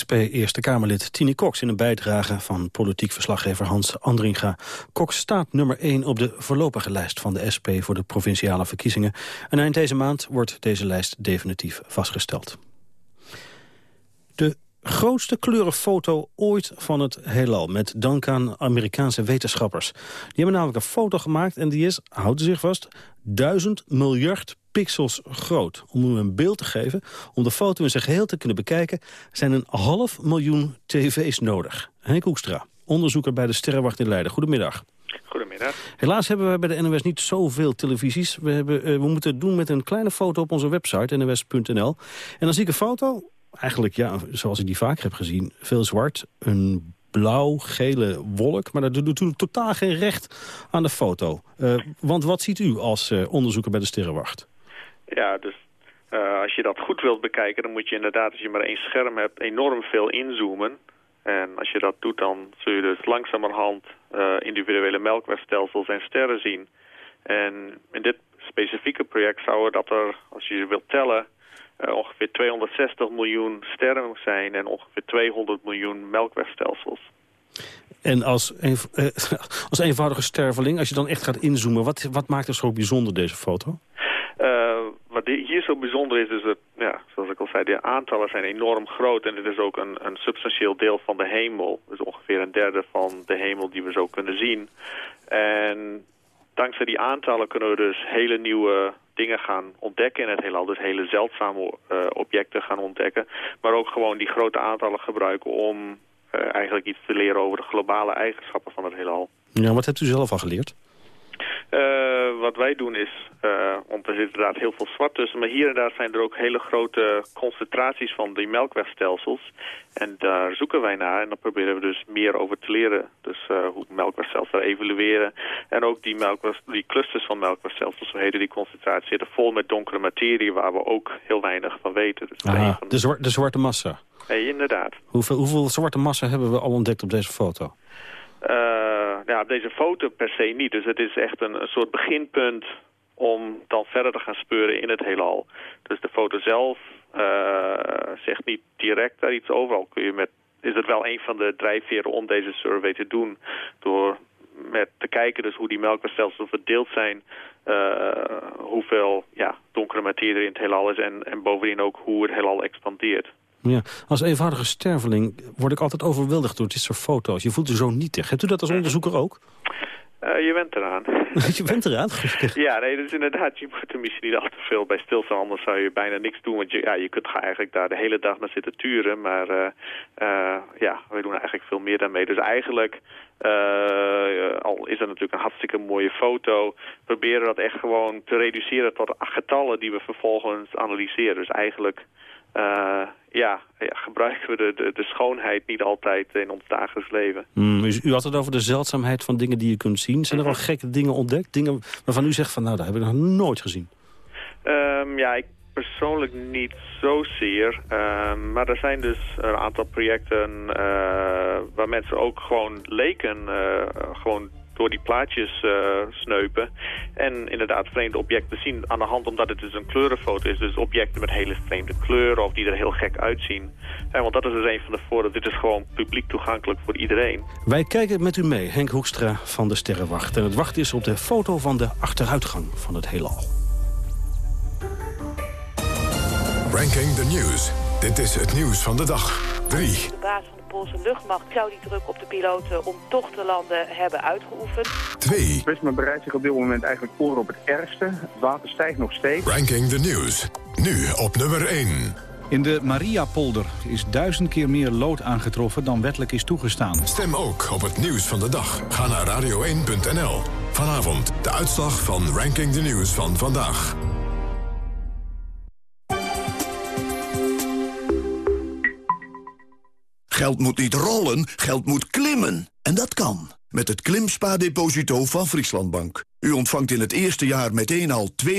SP Eerste Kamerlid Tini Cox in een bijdrage van politiek verslaggever Hans Andringa. Cox staat nummer 1 op de voorlopige lijst van de SP voor de provinciale verkiezingen. En eind deze maand wordt deze lijst definitief vastgesteld. Grootste kleurenfoto ooit van het heelal. Met dank aan Amerikaanse wetenschappers. Die hebben namelijk een foto gemaakt en die is, houdt zich vast, duizend miljard pixels groot. Om u een beeld te geven, om de foto in zijn geheel te kunnen bekijken... zijn een half miljoen tv's nodig. Henk Hoekstra, onderzoeker bij de Sterrenwacht in Leiden. Goedemiddag. Goedemiddag. Helaas hebben we bij de NOS niet zoveel televisies. We, hebben, uh, we moeten het doen met een kleine foto op onze website, nos.nl. En dan zie ik een foto, eigenlijk ja, zoals ik die vaak heb gezien... veel zwart, een blauw-gele wolk. Maar dat doet totaal geen recht aan de foto. Uh, want wat ziet u als uh, onderzoeker bij de Sterrenwacht? Ja, dus uh, als je dat goed wilt bekijken... dan moet je inderdaad, als je maar één scherm hebt, enorm veel inzoomen. En als je dat doet, dan zul je dus langzamerhand individuele melkwegstelsels en sterren zien. En in dit specifieke project zouden dat er, als je wilt tellen... Uh, ongeveer 260 miljoen sterren zijn en ongeveer 200 miljoen melkwegstelsels. En als, een, uh, als eenvoudige sterveling, als je dan echt gaat inzoomen... wat, wat maakt er zo bijzonder deze foto? Uh, wat hier zo bijzonder is, is dat, ja, zoals ik al zei, de aantallen zijn enorm groot. En het is ook een, een substantieel deel van de hemel. Dus ongeveer een derde van de hemel die we zo kunnen zien. En dankzij die aantallen kunnen we dus hele nieuwe dingen gaan ontdekken in het heelal. Dus hele zeldzame uh, objecten gaan ontdekken. Maar ook gewoon die grote aantallen gebruiken om uh, eigenlijk iets te leren over de globale eigenschappen van het heelal. Ja, wat hebt u zelf al geleerd? Wij doen is, uh, want er zit inderdaad heel veel zwart tussen, maar hier en daar zijn er ook hele grote concentraties van die melkwegstelsels. En daar zoeken wij naar en dan proberen we dus meer over te leren. Dus uh, hoe melkwegstelsels evolueren. En ook die, melkweg, die clusters van melkwegstelsels, zo heten die concentraties, zitten vol met donkere materie waar we ook heel weinig van weten. Dus van... de, zwar de zwarte massa. Inderdaad. Hoeveel, hoeveel zwarte massa hebben we al ontdekt op deze foto? Uh, ja, deze foto per se niet. Dus het is echt een, een soort beginpunt om dan verder te gaan speuren in het heelal. Dus de foto zelf uh, zegt niet direct daar iets over. Al kun je met, is het wel een van de drijfveren om deze survey te doen. Door met te kijken dus hoe die melkwegstelsels verdeeld zijn. Uh, hoeveel ja, donkere materie er in het heelal is. En, en bovendien ook hoe het heelal expandeert. Ja, als eenvoudige sterveling word ik altijd overweldigd door dit soort foto's. Je voelt je zo nietig. Hebt u dat als onderzoeker ook? Uh, je bent eraan. je bent eraan? ja, nee, dus inderdaad, je moet er misschien niet al te veel bij stilstaan. Anders zou je bijna niks doen. Want je, ja, je kunt eigenlijk daar de hele dag naar zitten turen. Maar uh, uh, ja, we doen eigenlijk veel meer daarmee. Dus eigenlijk, al is dat natuurlijk een hartstikke mooie foto... proberen dat echt gewoon te reduceren tot getallen die we vervolgens analyseren. Dus eigenlijk... Uh, ja, ja, gebruiken we de, de, de, schoonheid niet altijd in ons dagelijks leven. Mm, u, u had het over de zeldzaamheid van dingen die je kunt zien. Zijn er al gekke dingen ontdekt? Dingen waarvan u zegt van nou, dat heb ik nog nooit gezien. Um, ja, ik persoonlijk niet zozeer. Um, maar er zijn dus een aantal projecten uh, waar mensen ook gewoon leken... Uh, gewoon door die plaatjes uh, sneupen. En inderdaad vreemde objecten zien aan de hand omdat het dus een kleurenfoto is. Dus objecten met hele vreemde kleuren of die er heel gek uitzien. En want dat is dus een van de voordelen. Dit is gewoon publiek toegankelijk voor iedereen. Wij kijken met u mee, Henk Hoekstra van de Sterrenwacht. En het wachten is op de foto van de achteruitgang van het heelal. Ranking the News. Dit is het nieuws van de dag. 3. Poolse luchtmacht zou die druk op de piloten om toch te landen hebben uitgeoefend. 2. Prisma bereidt zich op dit moment eigenlijk voor op het ergste. Het water stijgt nog steeds. Ranking the News. Nu op nummer 1. In de Mariapolder is duizend keer meer lood aangetroffen dan wettelijk is toegestaan. Stem ook op het nieuws van de dag. Ga naar radio1.nl. Vanavond de uitslag van Ranking the News van vandaag. Geld moet niet rollen, geld moet klimmen. En dat kan. Met het Klimspa-deposito van Frieslandbank. U ontvangt in het eerste jaar meteen al 2,5%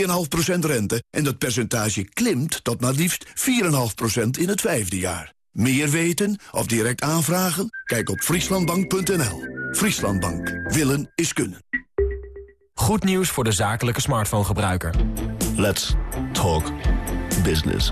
rente... en dat percentage klimt tot maar liefst 4,5% in het vijfde jaar. Meer weten of direct aanvragen? Kijk op frieslandbank.nl. Frieslandbank. Willen is kunnen. Goed nieuws voor de zakelijke smartphone-gebruiker. Let's talk business.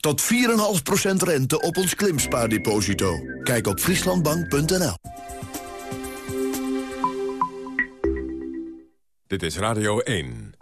Tot 4,5% rente op ons Klimspa-deposito. Kijk op frieslandbank.nl. Dit is Radio 1.